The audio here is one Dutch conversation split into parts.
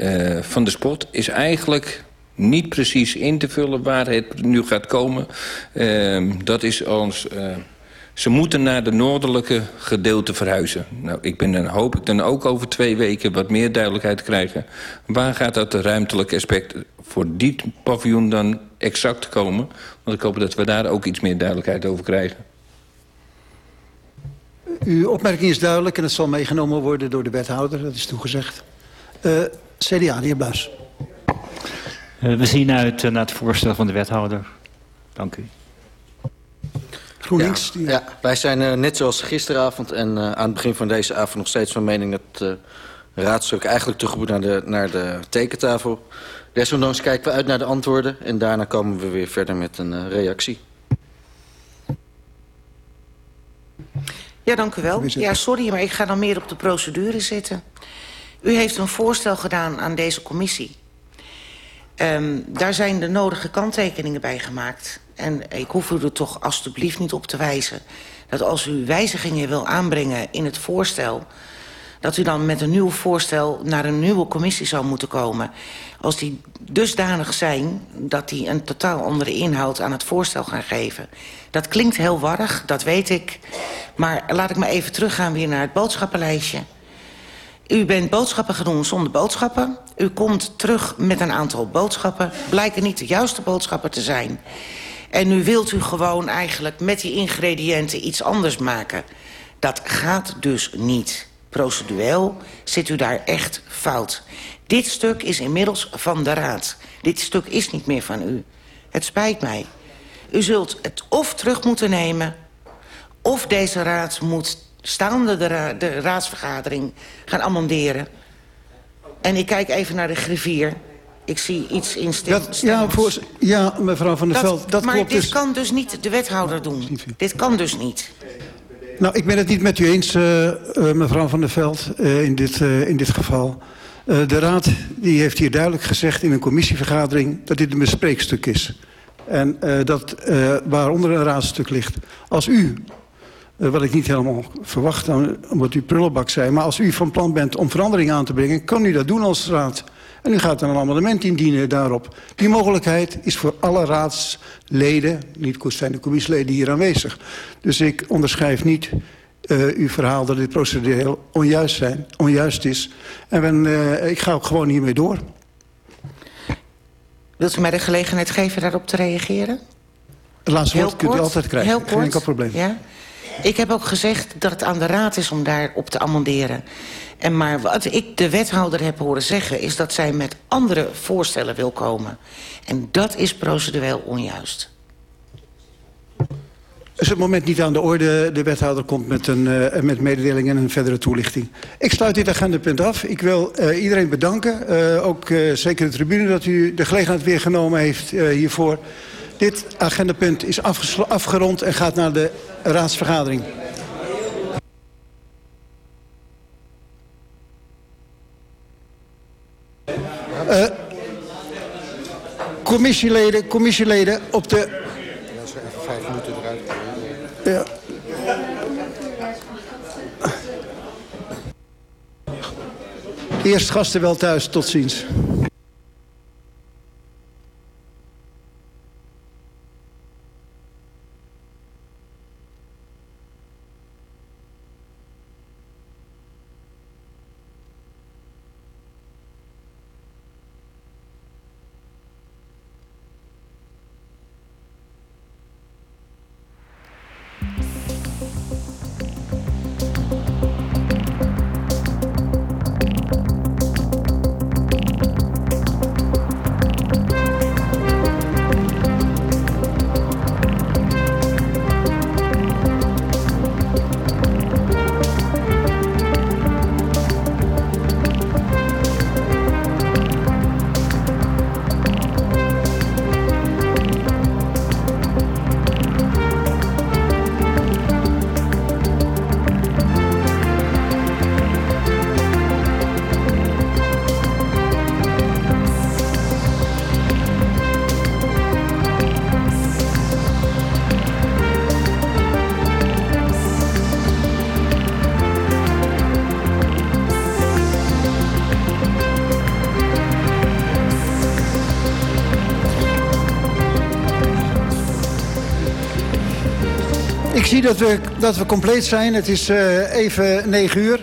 uh, van de spot is eigenlijk niet precies in te vullen waar het nu gaat komen. Uh, dat is ons... Uh, ze moeten naar de noordelijke gedeelte verhuizen. Nou, ik ben dan, hoop ik dan ook over twee weken wat meer duidelijkheid krijgen. Waar gaat dat ruimtelijke aspect voor dit paviljoen dan exact komen? Want ik hoop dat we daar ook iets meer duidelijkheid over krijgen. Uw opmerking is duidelijk en het zal meegenomen worden door de wethouder. Dat is toegezegd. Uh, CDA, de heer Bluis. Uh, we zien uit uh, naar het voorstel van de wethouder. Dank u. GroenLinks? Ja, ja wij zijn uh, net zoals gisteravond en uh, aan het begin van deze avond nog steeds van mening dat uh, raadstuk eigenlijk terug moet naar de, naar de tekentafel. Desondanks kijken we uit naar de antwoorden en daarna komen we weer verder met een reactie. Ja, dank u wel. Ja, sorry, maar ik ga dan meer op de procedure zitten. U heeft een voorstel gedaan aan deze commissie. Um, daar zijn de nodige kanttekeningen bij gemaakt. En ik hoef u er toch alstublieft niet op te wijzen... dat als u wijzigingen wil aanbrengen in het voorstel... dat u dan met een nieuw voorstel naar een nieuwe commissie zou moeten komen. Als die dusdanig zijn dat die een totaal andere inhoud aan het voorstel gaan geven. Dat klinkt heel warrig, dat weet ik. Maar laat ik maar even teruggaan weer naar het boodschappenlijstje... U bent boodschappen gedaan zonder boodschappen. U komt terug met een aantal boodschappen. Blijken niet de juiste boodschappen te zijn. En nu wilt u gewoon eigenlijk met die ingrediënten iets anders maken. Dat gaat dus niet. Procedueel zit u daar echt fout. Dit stuk is inmiddels van de Raad. Dit stuk is niet meer van u. Het spijt mij. U zult het of terug moeten nemen... of deze raad moet staande de, ra de raadsvergadering gaan amenderen. En ik kijk even naar de griffier. Ik zie iets in. Dat, ja, voor, ja, mevrouw Van der dat, Veld. Dat maar klopt dit dus. kan dus niet de wethouder doen. Dit kan dus niet. Nou, ik ben het niet met u eens, uh, uh, mevrouw Van der Veld, uh, in, dit, in dit geval. de Raad die heeft hier duidelijk gezegd in een commissievergadering... dat dit een bespreekstuk is. En dat waaronder een raadstuk ligt. Als u wat ik niet helemaal verwacht wat u prullenbak zei. Maar als u van plan bent om verandering aan te brengen... kan u dat doen als raad. En u gaat dan een amendement indienen daarop. Die mogelijkheid is voor alle raadsleden... niet zijn de commissieleden hier aanwezig. Dus ik onderschrijf niet uh, uw verhaal dat dit procedureel onjuist, zijn, onjuist is. En ben, uh, ik ga ook gewoon hiermee door. Wilt u mij de gelegenheid geven daarop te reageren? Het laatste woord kunt u altijd krijgen. Heel kort. Geen enkel probleem. Ja? Ik heb ook gezegd dat het aan de raad is om daarop te amenderen. En maar wat ik de wethouder heb horen zeggen... is dat zij met andere voorstellen wil komen. En dat is procedureel onjuist. Is het moment niet aan de orde. De wethouder komt met, een, uh, met mededeling en een verdere toelichting. Ik sluit dit agendapunt af. Ik wil uh, iedereen bedanken. Uh, ook zeker de tribune dat u de gelegenheid weer genomen heeft hiervoor. Dit agendapunt is afgerond en gaat naar de raadsvergadering. Uh, commissieleden, commissieleden op de... Ja, zo even vijf minuten eruit. Ja. Eerst gasten wel thuis, tot ziens. Dat we, dat we compleet zijn. Het is uh, even negen uur.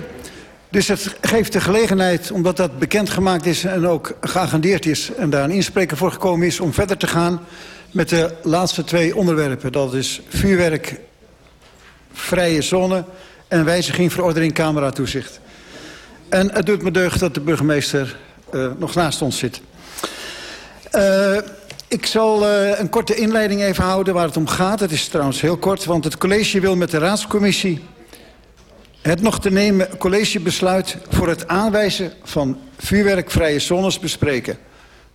Dus het geeft de gelegenheid, omdat dat bekendgemaakt is... en ook geagendeerd is en daar een inspreker voor gekomen is... om verder te gaan met de laatste twee onderwerpen. Dat is vuurwerk, vrije zone en wijziging verordening camera toezicht. En het doet me deugd dat de burgemeester uh, nog naast ons zit. Uh, ik zal uh, een korte inleiding even houden waar het om gaat. Het is trouwens heel kort, want het college wil met de raadscommissie... het nog te nemen collegebesluit voor het aanwijzen van vuurwerkvrije zones bespreken.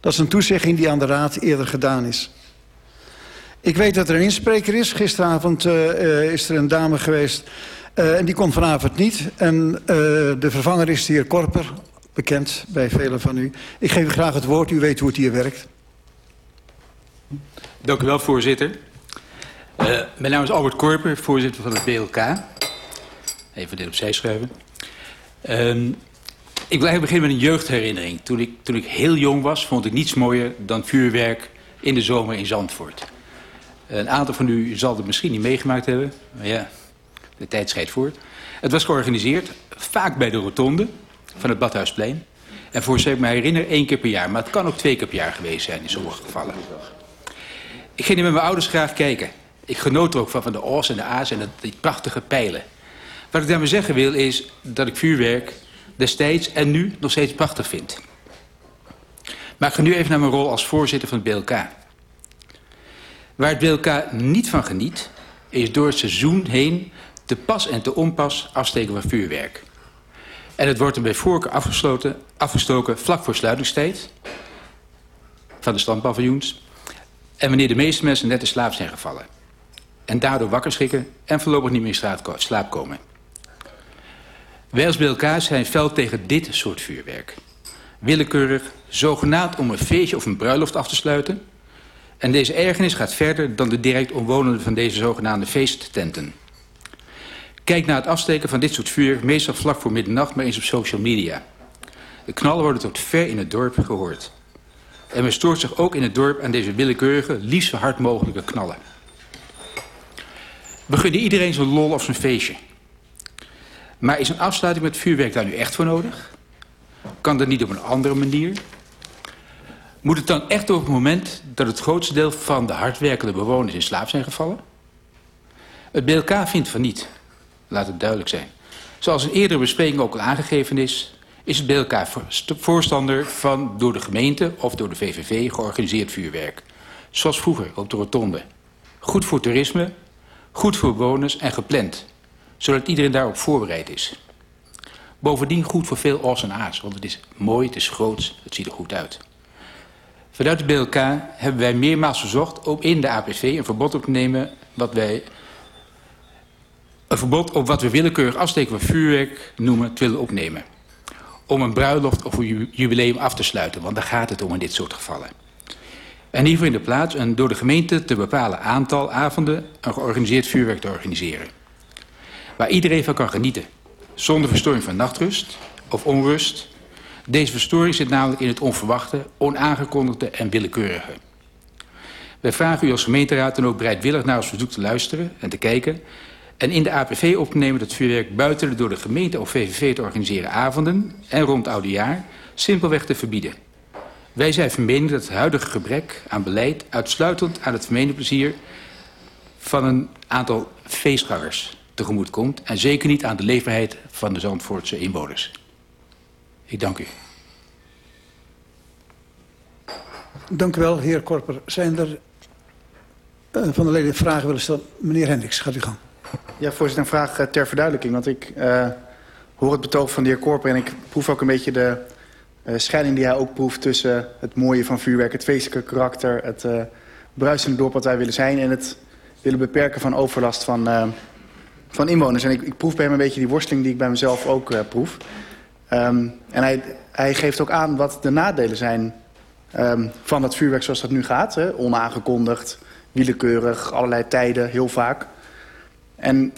Dat is een toezegging die aan de raad eerder gedaan is. Ik weet dat er een inspreker is. Gisteravond uh, uh, is er een dame geweest en die komt vanavond niet. En de vervanger is de heer Korper, bekend bij velen van u. Ik geef u graag het woord, u weet hoe het hier werkt. Dank u wel, voorzitter. Uh, mijn naam is Albert Korper, voorzitter van het BLK. Even dit opzij schuiven. Uh, ik wil eigenlijk beginnen met een jeugdherinnering. Toen ik, toen ik heel jong was, vond ik niets mooier dan vuurwerk in de zomer in Zandvoort. Een aantal van u zal het misschien niet meegemaakt hebben. Maar ja, de tijd scheidt voort. Het was georganiseerd, vaak bij de rotonde van het Badhuisplein. En voor zover ik me herinner, één keer per jaar. Maar het kan ook twee keer per jaar geweest zijn in sommige gevallen. Ik ging er met mijn ouders graag kijken. Ik genoot er ook van, van de O's en de A's en die prachtige pijlen. Wat ik daarmee zeggen wil is dat ik vuurwerk destijds en nu nog steeds prachtig vind. Maar ik ga nu even naar mijn rol als voorzitter van het BLK. Waar het BLK niet van geniet, is door het seizoen heen te pas en te onpas afsteken van vuurwerk. En het wordt er bij voorkeur afgesloten, afgestoken vlak voor sluitingstijd van de standpaviljoens en wanneer de meeste mensen net in slaap zijn gevallen. En daardoor wakker schrikken en voorlopig niet meer in slaap komen. Wij als bij zijn fel tegen dit soort vuurwerk. Willekeurig, zogenaamd om een feestje of een bruiloft af te sluiten. En deze ergernis gaat verder dan de direct omwonenden van deze zogenaamde feesttenten. Kijk naar het afsteken van dit soort vuur, meestal vlak voor middernacht, maar eens op social media. De knallen worden tot ver in het dorp gehoord. En men stoort zich ook in het dorp aan deze willekeurige, liefst zo hard mogelijke knallen. We gunnen iedereen zijn lol of zijn feestje. Maar is een afsluiting met vuurwerk daar nu echt voor nodig? Kan dat niet op een andere manier? Moet het dan echt op het moment dat het grootste deel van de hardwerkende bewoners in slaap zijn gevallen? Het BLK vindt van niet. Laat het duidelijk zijn. Zoals in eerdere bespreking ook al aangegeven is is het bij elkaar voorstander van door de gemeente of door de VVV georganiseerd vuurwerk. Zoals vroeger op de rotonde. Goed voor toerisme, goed voor bewoners en gepland. Zodat iedereen daarop voorbereid is. Bovendien goed voor veel os want het is mooi, het is groots, het ziet er goed uit. Vanuit de BLK hebben wij meermaals verzocht om in de APV een verbod op te nemen wat wij een verbod op wat we willekeurig afsteken van vuurwerk noemen te willen opnemen om een bruiloft of een jubileum af te sluiten. Want daar gaat het om in dit soort gevallen. En hiervoor in de plaats een door de gemeente te bepalen aantal avonden... een georganiseerd vuurwerk te organiseren. Waar iedereen van kan genieten. Zonder verstoring van nachtrust of onrust. Deze verstoring zit namelijk in het onverwachte, onaangekondigde en willekeurige. Wij vragen u als gemeenteraad dan ook bereidwillig naar ons verzoek te luisteren en te kijken en in de APV op te nemen dat vuurwerk buiten door de gemeente of VVV te organiseren avonden en rond oudejaar simpelweg te verbieden. Wij zijn van mening dat het huidige gebrek aan beleid uitsluitend aan het plezier van een aantal feestgangers tegemoet komt en zeker niet aan de leefbaarheid van de Zandvoortse inwoners. Ik dank u. Dank u wel, heer Korper. Zijn er uh, van de leden vragen willen stellen? Meneer Hendricks, gaat u gang. Ja, voorzitter, een vraag uh, ter verduidelijking. Want ik uh, hoor het betoog van de heer Korper... en ik proef ook een beetje de uh, scheiding die hij ook proeft... tussen het mooie van vuurwerk, het feestelijke karakter... het bruisende dorp wat wij willen zijn... en het willen beperken van overlast van, van inwoners. En ik, ik proef bij hem een beetje die worsteling die ik bij mezelf ook proef. Um, en hij, hij geeft ook aan wat de nadelen zijn um, van dat vuurwerk zoals dat nu gaat. Hè? Onaangekondigd, willekeurig, allerlei tijden, heel vaak... En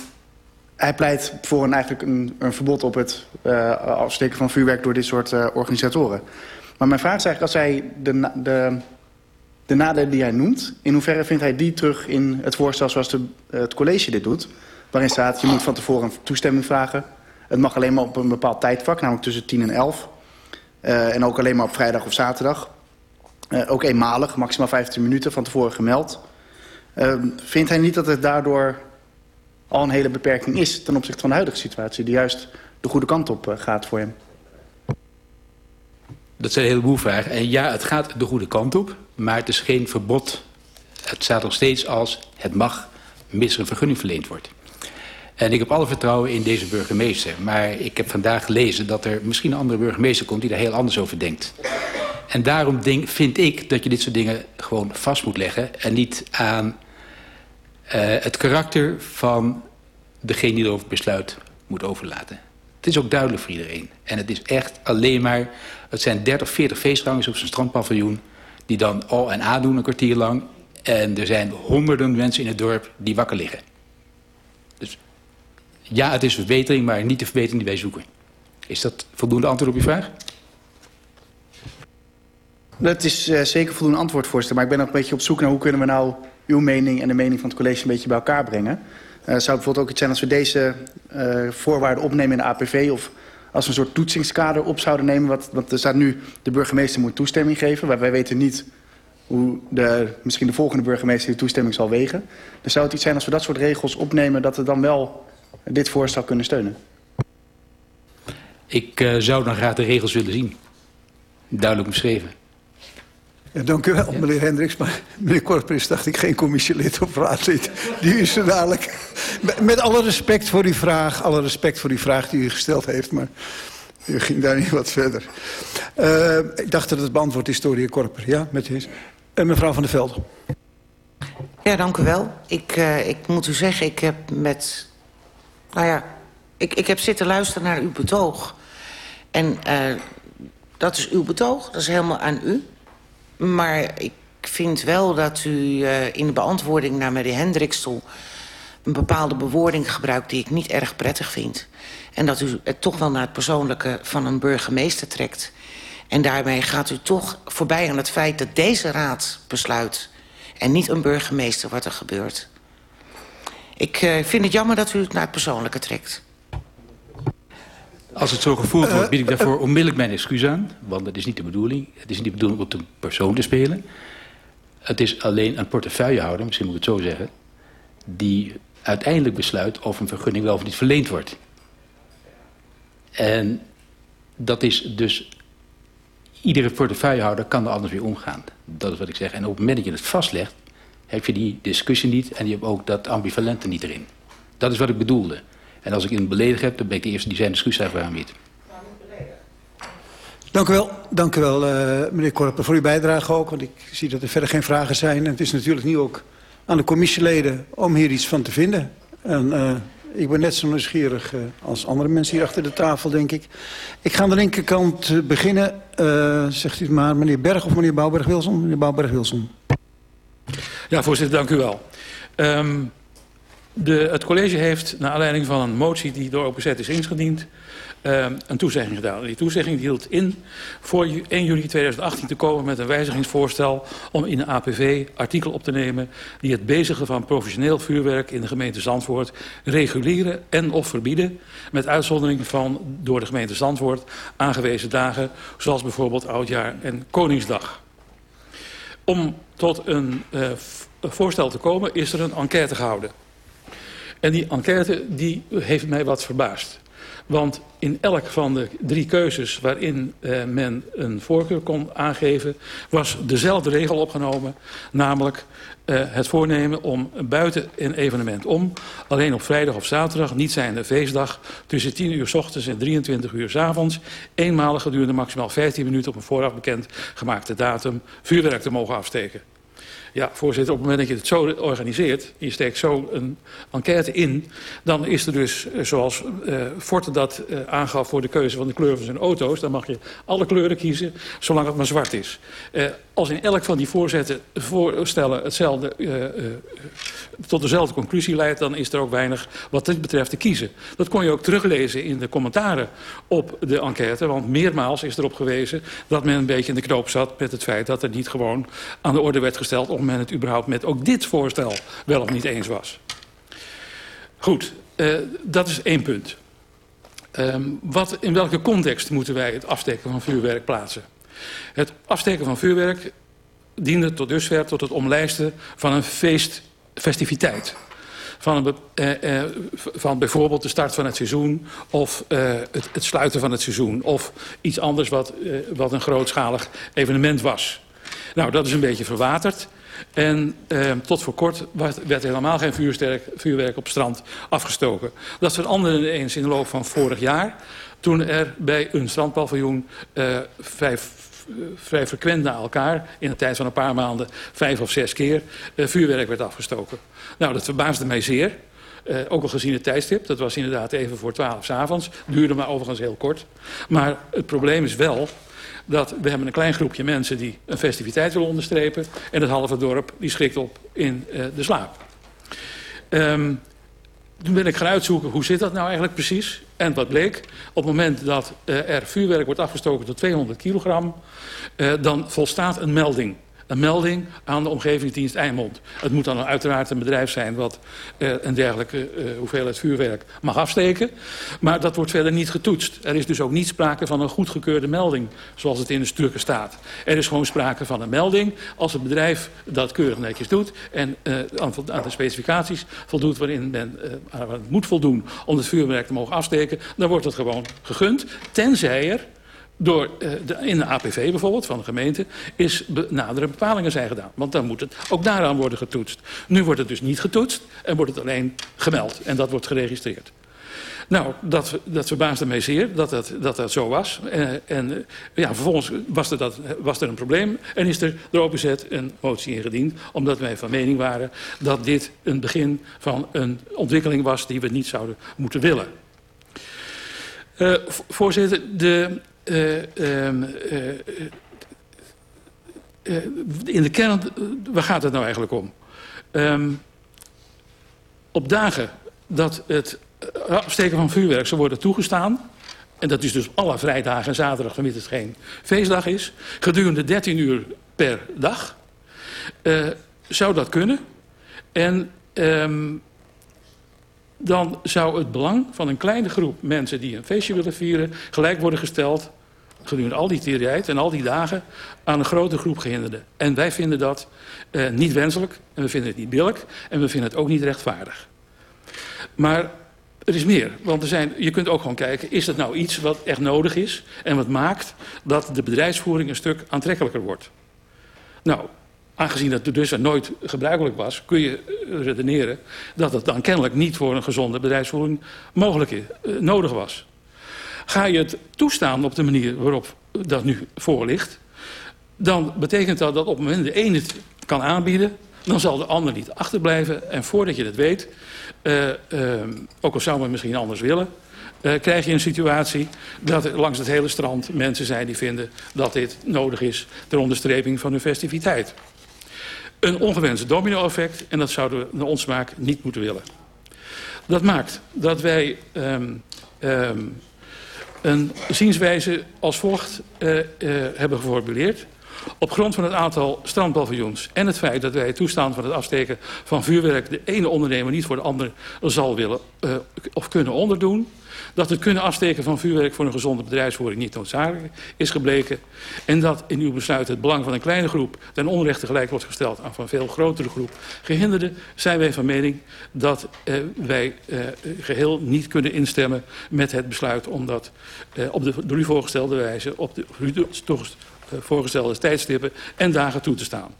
hij pleit voor een, eigenlijk een, een verbod op het uh, afsteken van vuurwerk door dit soort uh, organisatoren. Maar mijn vraag is eigenlijk, als hij de, de, de nadelen die hij noemt... in hoeverre vindt hij die terug in het voorstel zoals de, het college dit doet? Waarin staat, je moet van tevoren toestemming vragen. Het mag alleen maar op een bepaald tijdvak, namelijk tussen 10 en 11. Uh, en ook alleen maar op vrijdag of zaterdag. Ook eenmalig, maximaal 15 minuten van tevoren gemeld. Vindt hij niet dat het daardoor al een hele beperking is... ten opzichte van de huidige situatie... die juist de goede kant op gaat voor hem? Dat zijn een heleboel vragen. En ja, het gaat de goede kant op, maar het is geen verbod. Het staat nog steeds als het mag, mits er een vergunning verleend wordt. En ik heb alle vertrouwen in deze burgemeester. Maar ik heb vandaag gelezen dat er misschien een andere burgemeester komt... die daar heel anders over denkt. En daarom vind ik dat je dit soort dingen gewoon vast moet leggen... en niet aan het karakter van degene die erover besluit moet overlaten. Het is ook duidelijk voor iedereen. En het is echt alleen maar... Het zijn 30, 40 feestgangers op zijn strandpaviljoen... die dan al en A doen een kwartier lang. En er zijn honderden mensen in het dorp die wakker liggen. Dus ja, het is verbetering, maar niet de verbetering die wij zoeken. Is dat voldoende antwoord op uw vraag? Dat is uh, zeker voldoende antwoord, voorzitter. Maar ik ben nog een beetje op zoek naar hoe kunnen we nou uw mening en de mening van het college een beetje bij elkaar brengen. Uh, zou bijvoorbeeld ook iets zijn als we deze uh, voorwaarden opnemen in de APV... of als we een soort toetsingskader op zouden nemen... Wat, want er staat nu, de burgemeester moet toestemming geven... maar wij weten niet hoe de, misschien de volgende burgemeester die toestemming zal wegen. Dus zou het iets zijn als we dat soort regels opnemen... dat we dan wel dit voorstel kunnen steunen? Ik uh, zou dan graag de regels willen zien. Duidelijk beschreven. Ja, dank u wel, meneer Hendricks. Maar meneer Korpris dacht ik geen commissielid of raadlid. Die is er dadelijk. Met alle respect voor uw vraag. Alle respect voor die vraag die u gesteld heeft. Maar u ging daar niet wat verder. Uh, ik dacht dat het beantwoord is door de heer Korper. Ja, met u. Uh, mevrouw van der Veld. Ja, dank u wel. Ik, uh, ik moet u zeggen, ik heb met... Nou ja, ik, ik heb zitten luisteren naar uw betoog. En dat is uw betoog, dat is helemaal aan u. Maar ik vind wel dat u uh, in de beantwoording naar meneer Hendricks toe... een bepaalde bewoording gebruikt die ik niet erg prettig vind. En dat u het toch wel naar het persoonlijke van een burgemeester trekt. En daarmee gaat u toch voorbij aan het feit dat deze raad besluit... en niet een burgemeester wat er gebeurt. Ik uh, vind het jammer dat u het naar het persoonlijke trekt. Als het zo gevoeld wordt, bied ik daarvoor onmiddellijk mijn excuus aan. Want dat is niet de bedoeling. Het is niet de bedoeling om op de persoon te spelen. Het is alleen een portefeuillehouder, misschien moet ik het zo zeggen... die uiteindelijk besluit of een vergunning wel of niet verleend wordt. En dat is dus... Iedere portefeuillehouder kan er anders weer omgaan. Dat is wat ik zeg. En op het moment dat je het vastlegt... heb je die discussie niet en je hebt ook dat ambivalente niet erin. Dat is wat ik bedoelde. En als ik in beledig heb, dan ben ik de eerste die zijn excuus daarvoor aanbiedt. Dank u wel, dank u wel uh, meneer Korper voor uw bijdrage ook. Want ik zie dat er verder geen vragen zijn. En het is natuurlijk nu ook aan de commissieleden om hier iets van te vinden. En uh, ik ben net zo nieuwsgierig uh, als andere mensen hier achter de tafel, denk ik. Ik ga aan de linkerkant beginnen. Uh, zegt u het maar, meneer Berg of meneer Bouwberg-Wilson? Meneer Bouwberg-Wilson. Ja, voorzitter, dank u wel. Um, de, het college heeft, naar aanleiding van een motie die door OPZ is ingediend, uh, een toezegging gedaan. Die toezegging hield in voor 1 juli 2018 te komen met een wijzigingsvoorstel om in de APV artikel op te nemen die het bezigen van professioneel vuurwerk in de gemeente Zandvoort reguleren en of verbieden met uitzondering van door de gemeente Zandvoort aangewezen dagen zoals bijvoorbeeld Oudjaar en Koningsdag. Om tot een uh, voorstel te komen is er een enquête gehouden. En die enquête die heeft mij wat verbaasd. Want in elk van de drie keuzes waarin uh, men een voorkeur kon aangeven... was dezelfde regel opgenomen, namelijk uh, het voornemen om buiten een evenement om... alleen op vrijdag of zaterdag, niet zijnde feestdag... tussen 10 uur s ochtends en 23 uur s avonds... eenmalig gedurende maximaal 15 minuten op een vooraf bekend gemaakte datum... vuurwerk te mogen afsteken. Ja, voorzitter, op het moment dat je het zo organiseert... je steekt zo een enquête in... dan is er dus, eh, zoals uh, Forte dat uh, aangaf voor de keuze van de kleur van zijn auto's... dan mag je alle kleuren kiezen, zolang het maar zwart is. Als in elk van die voorzetten, voorstellen hetzelfde tot dezelfde conclusie leidt... dan is er ook weinig wat dit betreft te kiezen. Dat kon je ook teruglezen in de commentaren op de enquête. Want meermaals is erop gewezen dat men een beetje in de knoop zat... met het feit dat er niet gewoon aan de orde werd gesteld... of men het überhaupt met ook dit voorstel wel of niet eens was. Goed, uh, dat is één punt. Um, wat, in welke context moeten wij het afsteken van vuurwerk plaatsen? Het afsteken van vuurwerk diende tot dusver tot het omlijsten van een feest, festiviteit. Van, een, eh, eh, van bijvoorbeeld de start van het seizoen of eh, het, het, sluiten van het seizoen. Of iets anders wat, eh, wat een grootschalig evenement was. Nou, dat is een beetje verwaterd. En eh, tot voor kort werd helemaal geen vuursterk, vuurwerk op strand afgestoken. Dat veranderde eens in de loop van vorig jaar. Toen er bij een strandpaviljoen uh, vijf, vrij frequent na elkaar... in een tijd van een paar maanden vijf of zes keer uh, vuurwerk werd afgestoken. Nou, dat verbaasde mij zeer. Uh, ook al gezien het tijdstip, dat was inderdaad even voor twaalf avonds. Duurde maar overigens heel kort. Maar het probleem is wel dat we hebben een klein groepje mensen die een festiviteit willen onderstrepen. En het halve dorp die schrikt op in de slaap. Um, toen ben ik gaan uitzoeken hoe zit dat nou eigenlijk precies. En wat bleek, op het moment dat uh, er vuurwerk wordt afgestoken tot 200 kilogram... Uh, dan volstaat een melding een melding aan de omgevingsdienst Eimond. Het moet dan uiteraard een bedrijf zijn wat uh, een dergelijke uh, hoeveelheid vuurwerk mag afsteken. Maar dat wordt verder niet getoetst. Er is dus ook niet sprake van een goedgekeurde melding, zoals het in de stukken staat. Er is gewoon sprake van een melding als het bedrijf dat keurig netjes doet en uh, aan, de specificaties voldoet waarin men aan moet voldoen om het vuurwerk te mogen afsteken, dan wordt het gewoon gegund, tenzij er door, uh, de, in de APV bijvoorbeeld van de gemeente is be, nadere bepalingen zijn gedaan. Want dan moet het ook daaraan worden getoetst. Nu wordt het dus niet getoetst en wordt het alleen gemeld. En dat wordt geregistreerd. Nou, dat, dat verbaasde mij zeer dat dat, dat, dat zo was. Uh, en uh, ja, vervolgens was er, dat, was er een probleem en is er door opgezet een motie ingediend. Omdat wij van mening waren dat dit een begin van een ontwikkeling was die we niet zouden moeten willen. Uh, voorzitter, de, in de kern, waar gaat het nou eigenlijk om? Um, op dagen dat het afsteken van vuurwerk zou worden toegestaan... en dat is dus alle vrijdagen en zaterdag, vermits het geen feestdag is... gedurende 13 uur per dag, zou dat kunnen. En um, dan zou het belang van een kleine groep mensen die een feestje willen vieren... gelijk worden gesteld gedurende al die tijd en al die dagen aan een grote groep gehinderden. En wij vinden dat uh, niet wenselijk en we vinden het niet billig en we vinden het ook niet rechtvaardig. Maar er is meer, want er zijn, je kunt ook gewoon kijken... is het nou iets wat echt nodig is en wat maakt dat de bedrijfsvoering een stuk aantrekkelijker wordt? Nou, aangezien dat dus nooit gebruikelijk was... kun je redeneren dat het dan kennelijk niet voor een gezonde bedrijfsvoering mogelijk is, uh, nodig was. Ga je het toestaan op de manier waarop dat nu voor ligt... dan betekent dat dat op het moment de ene het kan aanbieden... dan zal de ander niet achterblijven. En voordat je het weet, uh, uh, ook al zou men misschien anders willen... Uh, krijg je een situatie dat er langs het hele strand mensen zijn die vinden... dat dit nodig is ter onderstreping van hun festiviteit. Een ongewenst domino-effect en dat zouden we naar ons smaak niet moeten willen. Dat maakt dat wij... Um, um, een zienswijze als volgt uh, uh, hebben geformuleerd. Op grond van het aantal strandpaviljoens en het feit dat wij het toestaan van het afsteken van vuurwerk de ene ondernemer niet voor de andere zal willen uh, of kunnen onderdoen. Dat het kunnen afsteken van vuurwerk voor een gezonde bedrijfsvoering niet noodzakelijk is gebleken. En dat in uw besluit het belang van een kleine groep ten onrechte gelijk wordt gesteld aan van een veel grotere groep gehinderden. Zijn wij van mening dat uh, wij uh, geheel niet kunnen instemmen met het besluit om dat uh, op de door u voorgestelde wijze op de voorgestelde tijdstippen en dagen toe te staan.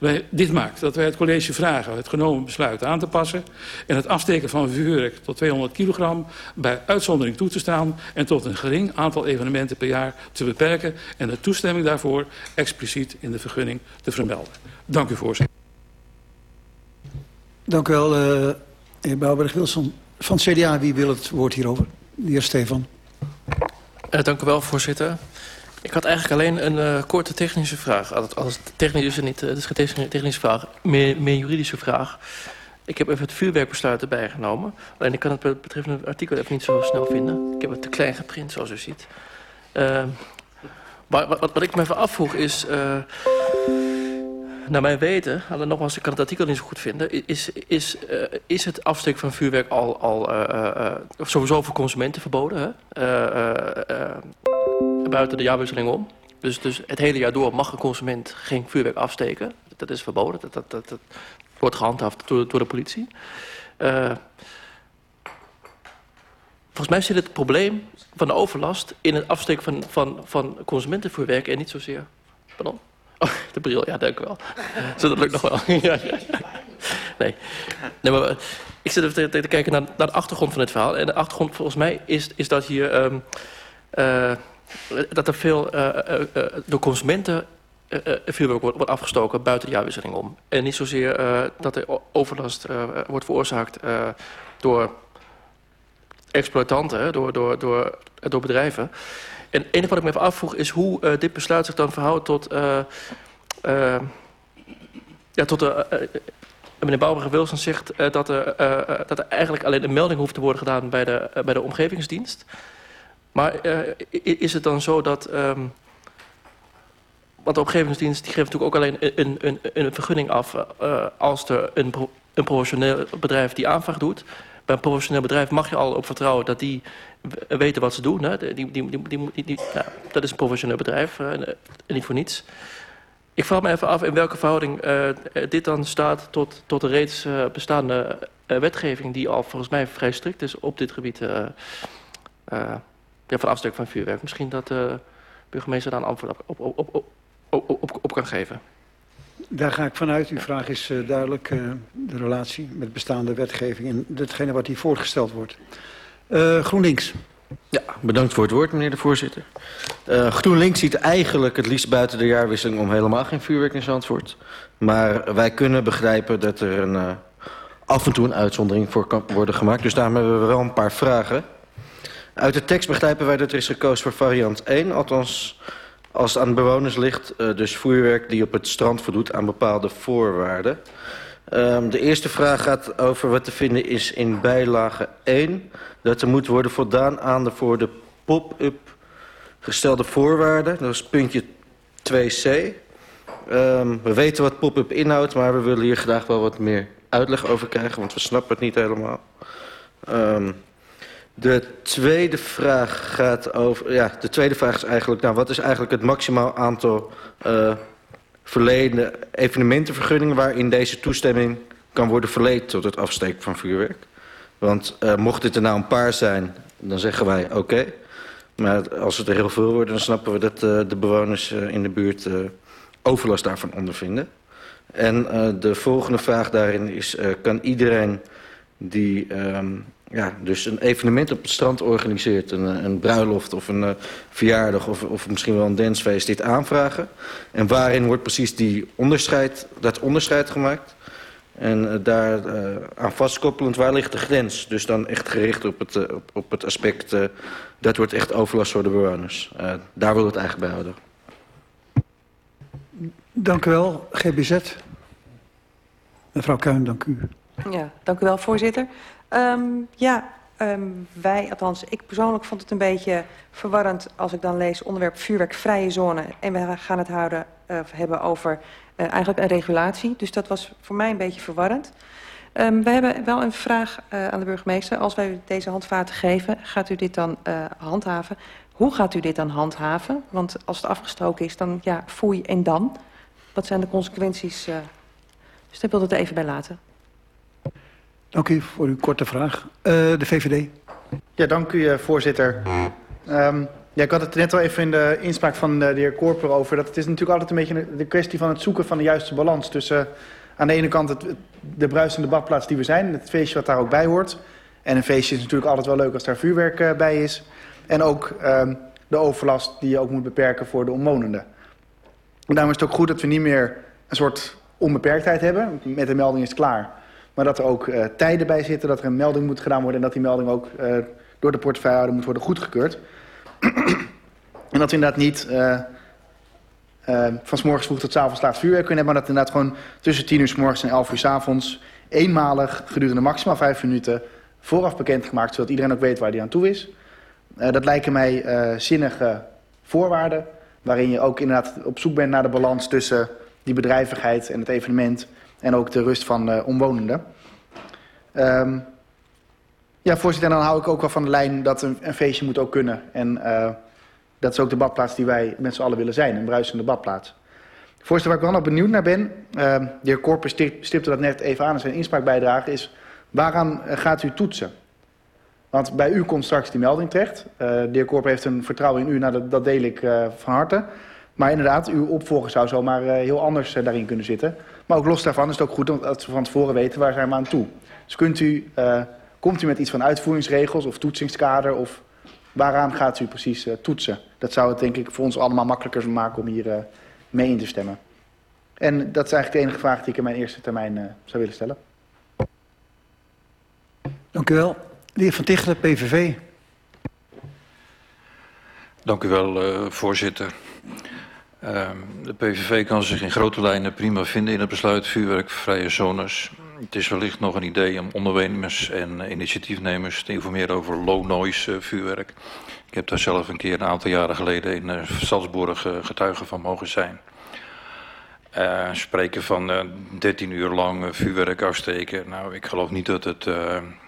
Wij, dit maakt dat wij het college vragen het genomen besluit aan te passen... en het afsteken van vuurwerk tot 200 kilogram bij uitzondering toe te staan... en tot een gering aantal evenementen per jaar te beperken... en de toestemming daarvoor expliciet in de vergunning te vermelden. Dank u, voorzitter. Dank u wel, uh, heer Bouwberg-Wilson. Van het CDA, wie wil het woord hierover? De heer Stefan. Uh, dank u wel, voorzitter. Ik had eigenlijk alleen een uh, korte technische vraag. Als technisch is het niet, het is geen technische vraag, meer, meer juridische vraag. Ik heb even het vuurwerkbesluit erbij genomen. Alleen ik kan het betreffende artikel even niet zo snel vinden. Ik heb het te klein geprint, zoals u ziet. Maar wat, wat, ik me even afvroeg is... Uh, naar mijn weten, en nogmaals, ik kan het artikel niet zo goed vinden... is, is, is het afsteken van vuurwerk al, al sowieso voor consumenten verboden? Hè? Buiten de jaarwisseling om. Dus, dus het hele jaar door mag een consument geen vuurwerk afsteken. Dat is verboden. Dat, dat, dat, wordt gehandhaafd door, door de politie. Uh, volgens mij zit het probleem van de overlast in het afsteken van, van, van consumentenvuurwerk en niet zozeer... Pardon? Oh, de bril, ja, dank u wel. Zo, dat lukt nog wel. ja. Nee. maar ik zit even te, kijken naar, naar, de achtergrond van het verhaal. En de achtergrond volgens mij is, is dat hier... Um, dat er veel uh, uh, door consumenten vuurwerk wordt, wordt afgestoken buiten de jaarwisseling om. En niet zozeer dat er overlast wordt veroorzaakt door exploitanten, door, door, door, door bedrijven. En het enige wat ik me even afvroeg is hoe dit besluit zich dan verhoudt tot... ja, tot de... meneer Bouwberg-Wilson zegt dat, er, dat er eigenlijk alleen een melding hoeft te worden gedaan bij de, bij de omgevingsdienst. Maar uh, is het dan zo dat... Um, want de omgevingsdienst die geeft natuurlijk ook alleen een, een, een vergunning af... Uh, als er een, een professioneel bedrijf die aanvraag doet. Bij een professioneel bedrijf mag je al op vertrouwen dat die weten wat ze doen. Hè? Die, die, die, die, nou, dat is een professioneel bedrijf, uh, en niet voor niets. Ik vraag me even af in welke verhouding uh, dit dan staat tot, tot de reeds uh, bestaande uh, wetgeving... die al volgens mij vrij strikt is op dit gebied ja, van afstuk van vuurwerk. Misschien dat de burgemeester daar een antwoord op, op, op, op, op, op kan geven. Daar ga ik vanuit. Uw vraag is uh, duidelijk, uh, de relatie met bestaande wetgeving en datgene wat hier voorgesteld wordt. Uh, GroenLinks. Ja, bedankt voor het woord, meneer de voorzitter. GroenLinks ziet eigenlijk het liefst buiten de jaarwisseling om helemaal geen vuurwerk in Zandvoort. Maar wij kunnen begrijpen dat er een, af en toe een uitzondering voor kan worden gemaakt. Dus daarom hebben we wel een paar vragen. Uit de tekst begrijpen wij dat er is gekozen voor variant 1. Althans, als het aan bewoners ligt. Uh, dus vuurwerk die op het strand voldoet aan bepaalde voorwaarden. Um, de eerste vraag gaat over wat te vinden is in bijlage 1. Dat er moet worden voldaan aan de voor de pop-up gestelde voorwaarden. Dat is puntje 2c. Um, we weten wat pop-up inhoudt, maar we willen hier graag wel wat meer uitleg over krijgen. Want we snappen het niet helemaal. Um, de tweede vraag gaat over... Ja, de tweede vraag is eigenlijk... Nou, wat is eigenlijk het maximaal aantal uh, verleden evenementenvergunningen... waarin deze toestemming kan worden verleend tot het afsteken van vuurwerk? Want uh, mocht dit er nou een paar zijn, dan zeggen wij oké. Maar als het er heel veel worden, dan snappen we dat uh, de bewoners in de buurt overlast daarvan ondervinden. En de volgende vraag daarin is, kan iedereen die um, ja, dus een evenement op het strand organiseert, een, een bruiloft of een uh, verjaardag of, of misschien wel een dancefeest, dit aanvragen. En waarin wordt precies die onderscheid, dat onderscheid gemaakt? En uh, daar uh, aan vastkoppelend, waar ligt de grens? Dus dan echt gericht op het, op, op, het aspect, dat wordt echt overlast voor de bewoners. daar wil het eigenlijk bij houden. Dank u wel, GBZ. Mevrouw Kuin, dank u. Ja, dank u wel, voorzitter. Um, ja, um, wij, althans ik persoonlijk vond het een beetje verwarrend... als ik dan lees onderwerp vuurwerkvrije zone... en we gaan het houden, uh, hebben over uh, eigenlijk een regulatie. Dus dat was voor mij een beetje verwarrend. Um, we hebben wel een vraag uh, aan de burgemeester. Als wij deze handvaten geven, gaat u dit dan handhaven? Hoe gaat u dit dan handhaven? Want als het afgestoken is, dan ja, foei en dan. Wat zijn de consequenties? Dus daar wil ik het even bij laten. Dank u voor uw korte vraag. Uh, de VVD. Ja, dank u, uh, voorzitter. Um, ja, ik had het net al even in de inspraak van de, de heer Korper over. Dat het is natuurlijk altijd een beetje de kwestie van het zoeken van de juiste balans. Tussen aan de ene kant het, de bruisende badplaats die we zijn. Het feestje wat daar ook bij hoort. En een feestje is natuurlijk altijd wel leuk als daar vuurwerk bij is. En ook um, de overlast die je ook moet beperken voor de omwonenden. En daarom is het ook goed dat we niet meer een soort onbeperktheid hebben. Met de melding is het klaar. Maar dat er ook uh, tijden bij zitten, dat er een melding moet gedaan worden... en dat die melding ook uh, door de portefeuillehouder moet worden goedgekeurd. en dat we inderdaad niet uh, van s morgens vroeg tot s avonds laat vuurwerk kunnen hebben... maar dat inderdaad gewoon tussen 10 uur s morgens en 11 uur s avonds... eenmalig gedurende maximaal 5 minuten vooraf bekendgemaakt... zodat iedereen ook weet waar die aan toe is. Dat lijken mij zinnige voorwaarden... waarin je ook inderdaad op zoek bent naar de balans tussen die bedrijvigheid en het evenement... en ook de rust van uh, omwonenden. Um, ja, voorzitter, en dan hou ik ook wel van de lijn dat een, een feestje moet ook kunnen. En uh, dat is ook de badplaats die wij met z'n allen willen zijn, een bruisende badplaats. Voorzitter, waar ik wel nog benieuwd naar ben, uh, de heer Korper stipte dat net even aan in zijn inspraakbijdrage, is waaraan gaat u toetsen? Want bij u komt straks die melding terecht. De heer Korper heeft een vertrouwen in u, nou, dat, dat deel ik van harte. Maar inderdaad, uw opvolger zou zomaar heel anders daarin kunnen zitten. Maar ook los daarvan is het ook goed dat we van tevoren weten waar zijn we aan toe. Dus kunt u, uh, komt u met iets van uitvoeringsregels of toetsingskader of waaraan gaat u precies uh, toetsen? Dat zou het denk ik voor ons allemaal makkelijker maken om hier uh, mee in te stemmen. En dat is eigenlijk de enige vraag die ik in mijn eerste termijn uh, zou willen stellen. Dank u wel. De heer Van Tichelen, PVV. Dank u wel, uh, voorzitter. Uh, de PVV kan zich in grote lijnen prima vinden in het besluit vuurwerkvrije zones. Het is wellicht nog een idee om ondernemers en initiatiefnemers te informeren over low noise uh, vuurwerk. Ik heb daar zelf een keer een aantal jaren geleden in uh, Salzburg uh, getuige van mogen zijn. Spreken van uh, 13 uur lang vuurwerk afsteken. Nou, ik geloof niet dat het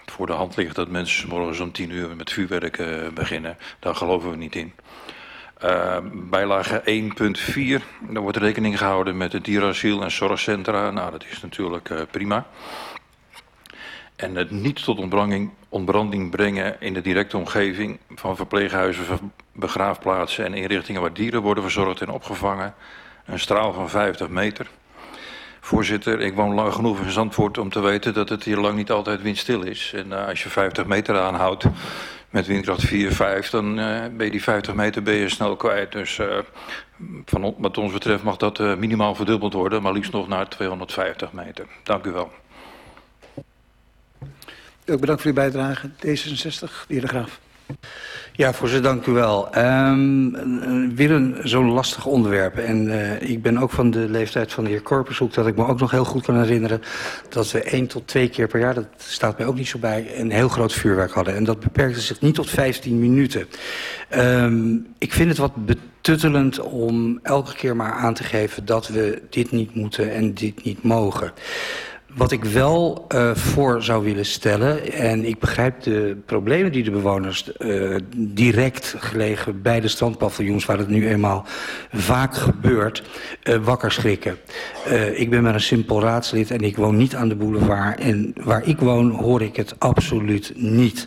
voor de hand ligt dat mensen morgens om 10 uur met vuurwerk beginnen. Daar geloven we niet in. Uh, bijlage 1.4, daar wordt rekening gehouden met het dierasiel en zorgcentra. Nou, dat is natuurlijk uh, prima. En het niet tot ontbranding, ontbranding brengen in de directe omgeving van verpleeghuizen, begraafplaatsen en inrichtingen waar dieren worden verzorgd en opgevangen. Een straal van 50 meter. Voorzitter, ik woon lang genoeg in Zandvoort om te weten dat het hier lang niet altijd windstil is. En uh, als je 50 meter aanhoudt met windkracht 4, 5, dan uh, ben je die 50 meter ben je snel kwijt. Dus uh, van, wat ons betreft mag dat uh, minimaal verdubbeld worden, maar liefst nog naar 250 meter. Dank u wel. Ook bedankt voor uw bijdrage. D66, de heer De Graaf. Ja, voorzitter, dank u wel. Um, weer een zo'n lastig onderwerp. En uh, ik ben ook van de leeftijd van de heer Korpershoek... dat ik me ook nog heel goed kan herinneren... dat we één tot twee keer per jaar, dat staat mij ook niet zo bij... een heel groot vuurwerk hadden. En dat beperkte zich niet tot 15 minuten. Um, ik vind het wat betuttelend om elke keer maar aan te geven... dat we dit niet moeten en dit niet mogen. Wat ik wel uh, voor zou willen stellen, en ik begrijp de problemen die de bewoners uh, direct gelegen bij de strandpaviljoens, waar het nu eenmaal vaak gebeurt, uh, wakker schrikken. Ik ben maar een simpel raadslid en ik woon niet aan de boulevard. En waar ik woon hoor ik het absoluut niet.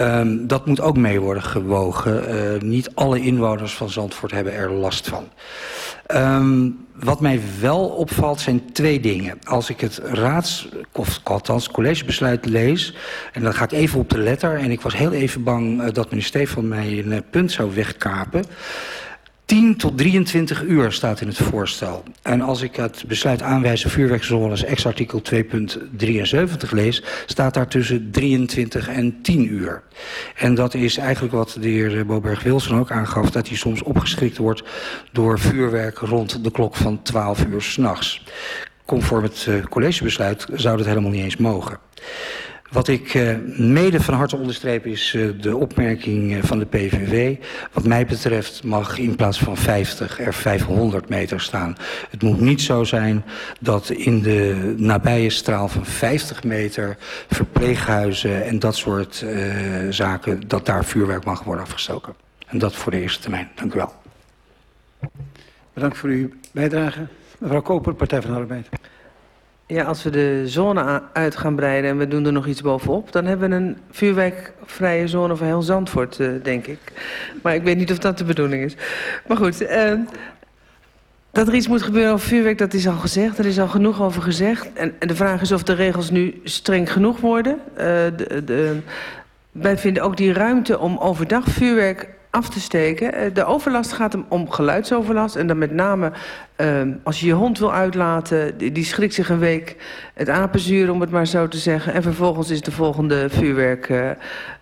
Um, dat moet ook mee worden gewogen. Uh, niet alle inwoners van Zandvoort hebben er last van. Um, wat mij wel opvalt zijn twee dingen. Als ik het raads, of althans collegebesluit lees... en dan ga ik even op de letter... en ik was heel even bang uh, dat meneer Stefan mij een uh, punt zou wegkapen... 10 tot 23 uur staat in het voorstel. En als ik het besluit aanwijzen vuurwerkzones ex-artikel 2.73 lees... staat daar tussen 23 en 10 uur. En dat is eigenlijk wat de heer Boberg-Wilson ook aangaf... dat hij soms opgeschrikt wordt door vuurwerk rond de klok van 12 uur s'nachts. Conform het uh, collegebesluit zou dat helemaal niet eens mogen. Wat ik uh, mede van harte onderstreep is uh, de opmerking uh, van de PVV. Wat mij betreft mag in plaats van 50 er 500 meter staan. Het moet niet zo zijn dat in de nabije straal van 50 meter verpleeghuizen en dat soort zaken, dat daar vuurwerk mag worden afgestoken. En dat voor de eerste termijn. Dank u wel. Bedankt voor uw bijdrage. Mevrouw Koper, Partij van de Arbeid. Ja, als we de zone uit gaan breiden en we doen er nog iets bovenop... dan hebben we een vuurwerkvrije zone voor heel Zandvoort, uh, denk ik. Maar ik weet niet of dat de bedoeling is. Maar goed, uh, dat er iets moet gebeuren over vuurwerk, dat is al gezegd. Er is al genoeg over gezegd. En, en de vraag is of de regels nu streng genoeg worden. Uh, de, wij vinden ook die ruimte om overdag vuurwerk af te steken. Eh, de overlast gaat hem om geluidsoverlast. En dan met name uh, als je je hond wil uitlaten... Die, die, schrikt zich een week het apenzuur, om het maar zo te zeggen. En vervolgens is de volgende vuurwerk uh,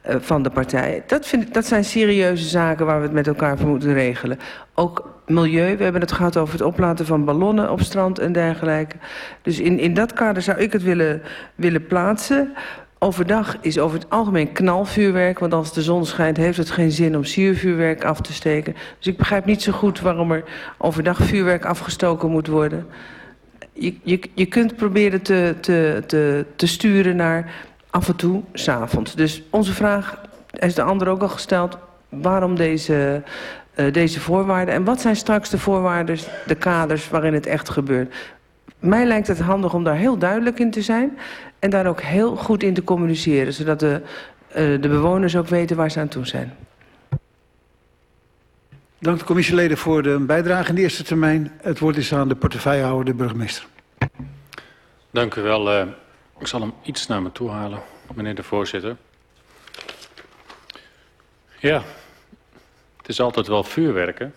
van de partij. Dat, vind, dat zijn serieuze zaken waar we het met elkaar voor moeten regelen. Ook milieu, we hebben het gehad over het oplaten van ballonnen op strand en dergelijke. Dus in, in dat kader zou ik het willen, willen plaatsen... Overdag is over het algemeen knalvuurwerk... want als de zon schijnt heeft het geen zin om siervuurwerk af te steken. Dus ik begrijp niet zo goed waarom er overdag vuurwerk afgestoken moet worden. Je, je, je kunt proberen te, te, te, te sturen naar af en toe s'avonds. Dus onze vraag, is de ander ook al gesteld... waarom deze, uh, deze voorwaarden en wat zijn straks de voorwaarden... de kaders waarin het echt gebeurt. Mij lijkt het handig om daar heel duidelijk in te zijn... en daar ook heel goed in te communiceren... zodat de, uh, de bewoners ook weten waar ze aan toe zijn. Dank de commissieleden voor de bijdrage in de eerste termijn. Het woord is aan de portefeuillehouder, de burgemeester. Dank u wel. Uh, ik zal hem iets naar me toe halen, meneer de voorzitter. Ja, het is altijd wel vuurwerken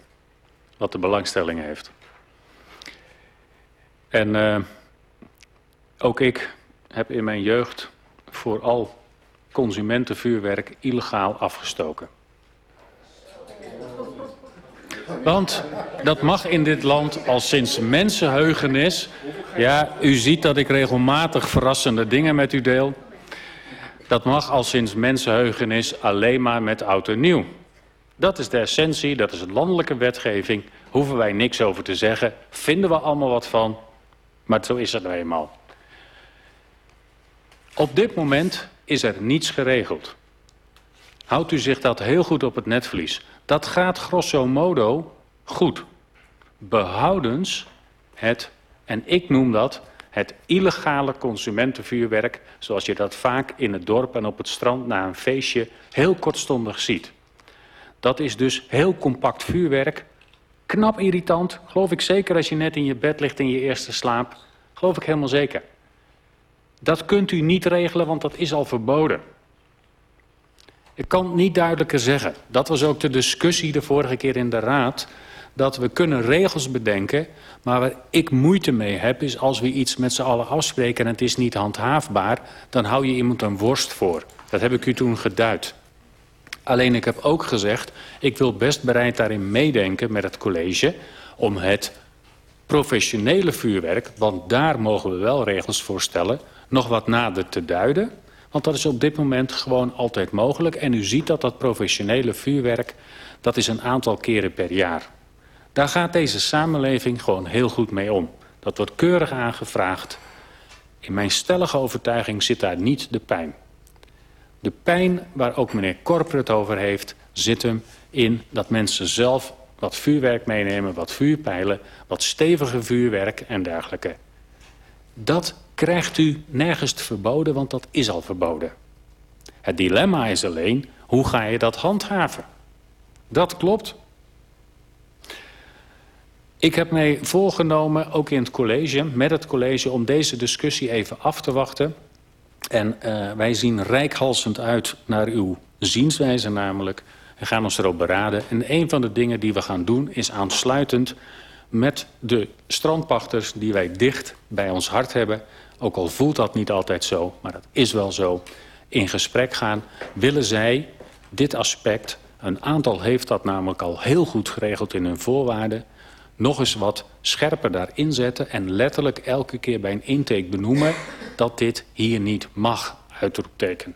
wat de belangstelling heeft. En uh, ook ik heb in mijn jeugd vooral consumentenvuurwerk illegaal afgestoken. Want dat mag in dit land al sinds mensenheugenis. Ja, u ziet dat ik regelmatig verrassende dingen met u deel. Dat mag al sinds mensenheugenis alleen maar met oud en nieuw. Dat is de essentie, dat is een landelijke wetgeving. Hoeven wij niks over te zeggen. Vinden we allemaal wat van. Maar zo is het nou eenmaal. Op dit moment is er niets geregeld. Houdt u zich dat heel goed op het netvlies. Dat gaat grosso modo goed. Behoudens het, en ik noem dat, het illegale consumentenvuurwerk... zoals je dat vaak in het dorp en op het strand na een feestje heel kortstondig ziet. Dat is dus heel compact vuurwerk Knap irritant, geloof ik zeker als je net in je bed ligt in je eerste slaap. Geloof ik helemaal zeker. Dat kunt u niet regelen, want dat is al verboden. Ik kan het niet duidelijker zeggen. Dat was ook de discussie de vorige keer in de Raad. Dat we kunnen regels bedenken, maar waar ik moeite mee heb... is als we iets met z'n allen afspreken en het is niet handhaafbaar... dan hou je iemand een worst voor. Dat heb ik u toen geduid. Alleen ik heb ook gezegd, ik wil best bereid daarin meedenken met het college... om het professionele vuurwerk, want daar mogen we wel regels voor stellen... nog wat nader te duiden. Want dat is op dit moment gewoon altijd mogelijk. En u ziet dat dat professionele vuurwerk, dat is een aantal keren per jaar. Daar gaat deze samenleving gewoon heel goed mee om. Dat wordt keurig aangevraagd. In mijn stellige overtuiging zit daar niet de pijn. De pijn waar ook meneer Korper het over heeft... zit hem in dat mensen zelf wat vuurwerk meenemen, wat vuurpijlen... wat stevige vuurwerk en dergelijke. Dat krijgt u nergens verboden, want dat is al verboden. Het dilemma is alleen, hoe ga je dat handhaven? Dat klopt. Ik heb mij voorgenomen, ook in het college, met het college... om deze discussie even af te wachten... En uh, wij zien rijkhalsend uit naar uw zienswijze namelijk. En gaan ons erop beraden. En een van de dingen die we gaan doen is aansluitend met de strandpachters die wij dicht bij ons hart hebben. Ook al voelt dat niet altijd zo, maar dat is wel zo. In gesprek gaan, willen zij dit aspect, een aantal heeft dat namelijk al heel goed geregeld in hun voorwaarden nog eens wat scherper daarin zetten... en letterlijk elke keer bij een intake benoemen... dat dit hier niet mag, uitroepteken.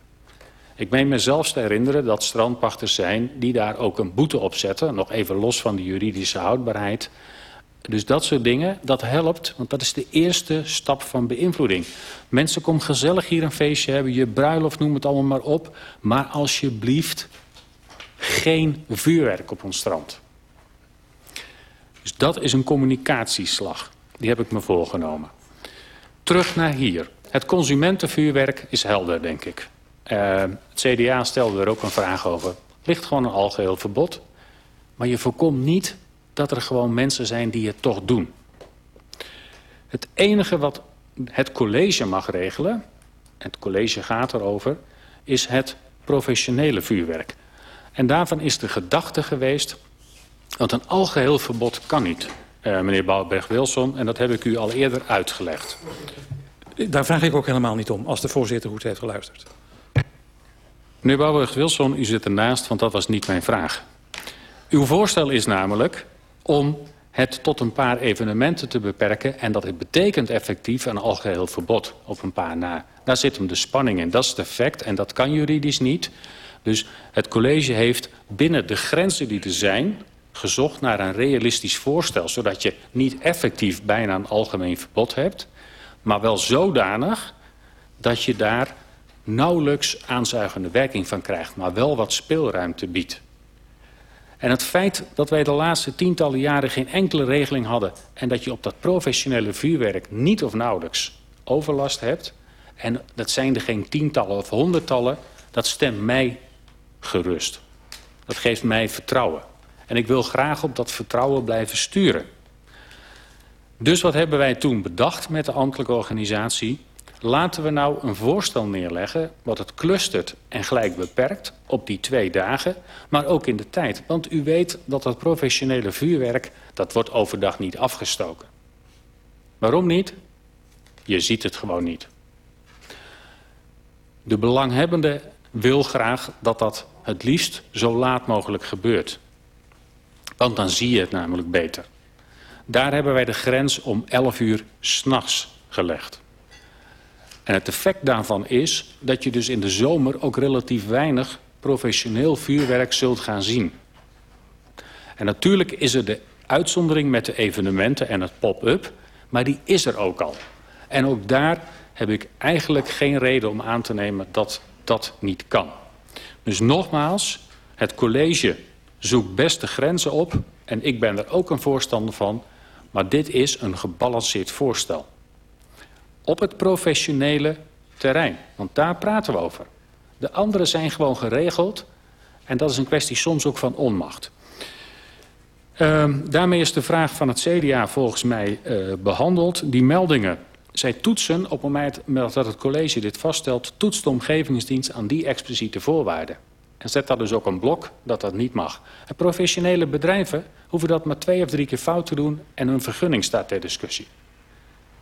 Ik meen mezelf te herinneren dat strandpachters zijn... die daar ook een boete op zetten, nog even los van de juridische houdbaarheid... Dus dat soort dingen, dat helpt, want dat is de eerste stap van beïnvloeding. Mensen, kom gezellig hier een feestje hebben, je bruiloft, noem het allemaal maar op. Maar alsjeblieft, geen vuurwerk op ons strand. Dus dat is een communicatieslag. Die heb ik me voorgenomen. Terug naar hier. Het consumentenvuurwerk is helder, denk ik. Uh, het CDA stelde er ook een vraag over. Ligt gewoon een algeheel verbod. Maar je voorkomt niet dat er gewoon mensen zijn die het toch doen. Het enige wat het college mag regelen... het college gaat erover... is het professionele vuurwerk. En daarvan is de gedachte geweest... dat een algeheel verbod kan niet, uh, meneer Bouwberg-Wilson. En dat heb ik u al eerder uitgelegd. Daar vraag ik ook helemaal niet om, als de voorzitter goed heeft geluisterd. Meneer Bouwberg-Wilson, u zit ernaast, want dat was niet mijn vraag. Uw voorstel is namelijk om het tot een paar evenementen te beperken... en dat betekent effectief een algeheel verbod op een paar na. Daar zit hem de spanning in, dat is het effect en dat kan juridisch niet. Dus het college heeft binnen de grenzen die er zijn... gezocht naar een realistisch voorstel... zodat je niet effectief bijna een algemeen verbod hebt... maar wel zodanig dat je daar nauwelijks aanzuigende werking van krijgt... maar wel wat speelruimte biedt. En het feit dat wij de laatste tientallen jaren geen enkele regeling hadden... en dat je op dat professionele vuurwerk niet of nauwelijks overlast hebt... en dat zijn er geen tientallen of honderdtallen... dat stemt mij gerust. Dat geeft mij vertrouwen. En ik wil graag op dat vertrouwen blijven sturen. Dus wat hebben wij toen bedacht met de ambtelijke organisatie? Laten we nou een voorstel neerleggen wat het clustert en gelijk beperkt op die twee dagen, maar ook in de tijd. Want u weet dat dat professionele vuurwerk, dat wordt overdag niet afgestoken. Waarom niet? Je ziet het gewoon niet. De belanghebbende wil graag dat dat het liefst zo laat mogelijk gebeurt. Want dan zie je het namelijk beter. Daar hebben wij de grens om 11 uur s'nachts gelegd. En het effect daarvan is dat je dus in de zomer ook relatief weinig professioneel vuurwerk zult gaan zien. En natuurlijk is er de uitzondering met de evenementen en het pop-up, maar die is er ook al. En ook daar heb ik eigenlijk geen reden om aan te nemen dat dat niet kan. Dus nogmaals, het college zoekt best de grenzen op en ik ben er ook een voorstander van, maar dit is een gebalanceerd voorstel op het professionele terrein. Want daar praten we over. De anderen zijn gewoon geregeld. En dat is een kwestie soms ook van onmacht. Uh, daarmee is de vraag van het CDA volgens mij uh, behandeld. Die meldingen, zij toetsen op het moment dat het college dit vaststelt... toetst de omgevingsdienst aan die expliciete voorwaarden. En zet daar dus ook een blok dat dat niet mag. Professionele bedrijven hoeven dat maar twee of drie keer fout te doen... en hun vergunning staat ter discussie.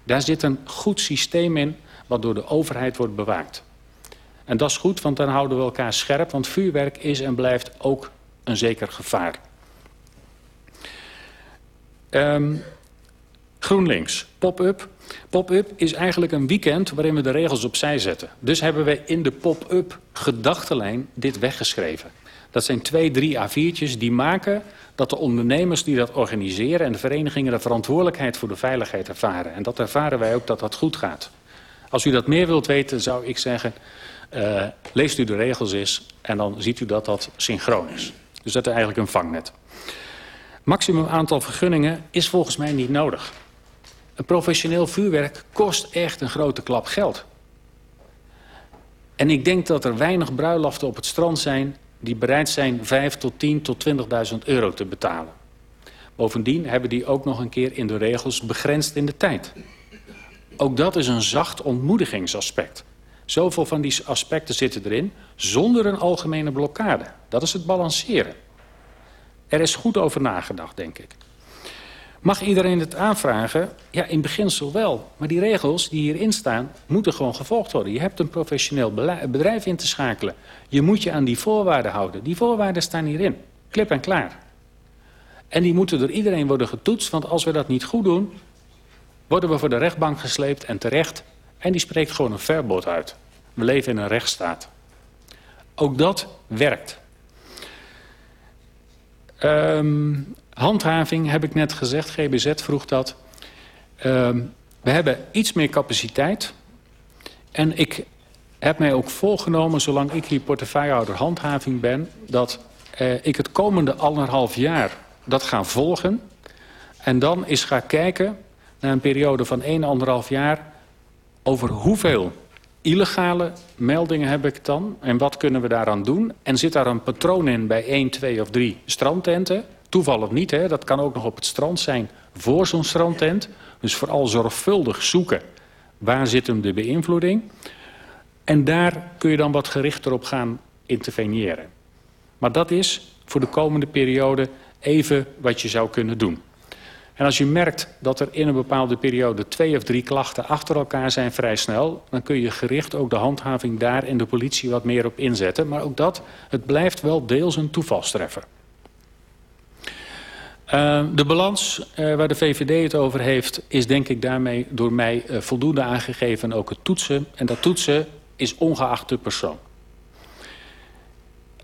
Daar zit een goed systeem in wat door de overheid wordt bewaakt. En dat is goed, want dan houden we elkaar scherp. Want vuurwerk is en blijft ook een zeker gevaar. Um, GroenLinks, pop-up. Pop-up is eigenlijk een weekend waarin we de regels opzij zetten. Dus hebben we in de pop-up gedachtenlijn dit weggeschreven. Dat zijn twee, drie A4'tjes die maken dat de ondernemers die dat organiseren... en de verenigingen de verantwoordelijkheid voor de veiligheid ervaren. En dat ervaren wij ook dat dat goed gaat. Als u dat meer wilt weten, zou ik zeggen... Uh, leest u de regels eens en dan ziet u dat dat synchroon is. Dus dat is eigenlijk een vangnet. Maximum aantal vergunningen is volgens mij niet nodig. Een professioneel vuurwerk kost echt een grote klap geld. En ik denk dat er weinig bruiloften op het strand zijn die bereid zijn 5 tot 10 tot 20.000 euro te betalen. Bovendien hebben die ook nog een keer in de regels begrensd in de tijd. Ook dat is een zacht ontmoedigingsaspect. Zoveel van die aspecten zitten erin zonder een algemene blokkade. Dat is het balanceren. Er is goed over nagedacht, denk ik. Mag iedereen het aanvragen? Ja, in beginsel wel. Maar die regels die hierin staan, moeten gewoon gevolgd worden. Je hebt een professioneel bedrijf in te schakelen. Je moet je aan die voorwaarden houden. Die voorwaarden staan hierin. Klip en klaar. En die moeten door iedereen worden getoetst, want als we dat niet goed doen... worden we voor de rechtbank gesleept en terecht. En die spreekt gewoon een verbod uit. We leven in een rechtsstaat. Ook dat werkt. Um, Handhaving heb ik net gezegd, GBZ vroeg dat. Uh, we hebben iets meer capaciteit. En ik heb mij ook voorgenomen, zolang ik hier portefeuillehouder handhaving ben... dat uh, ik het komende anderhalf jaar dat ga volgen. En dan eens ga kijken, na een periode van 1,5 jaar... over hoeveel illegale meldingen heb ik dan en wat kunnen we daaraan doen? En zit daar een patroon in bij 1, 2 of 3 strandtenten... Toeval of niet, hè, dat kan ook nog op het strand zijn voor zo'n strandtent. Dus vooral zorgvuldig zoeken waar zit hem de beïnvloeding. En daar kun je dan wat gerichter op gaan interveneren. Maar dat is voor de komende periode even wat je zou kunnen doen. En als je merkt dat er in een bepaalde periode twee of drie klachten achter elkaar zijn vrij snel... dan kun je gericht ook de handhaving daar en de politie wat meer op inzetten. Maar ook dat, het blijft wel deels een toevalstreffer. Uh, de balans uh, waar de VVD het over heeft... is denk ik daarmee door mij uh, voldoende aangegeven ook het toetsen. En dat toetsen is ongeacht de persoon.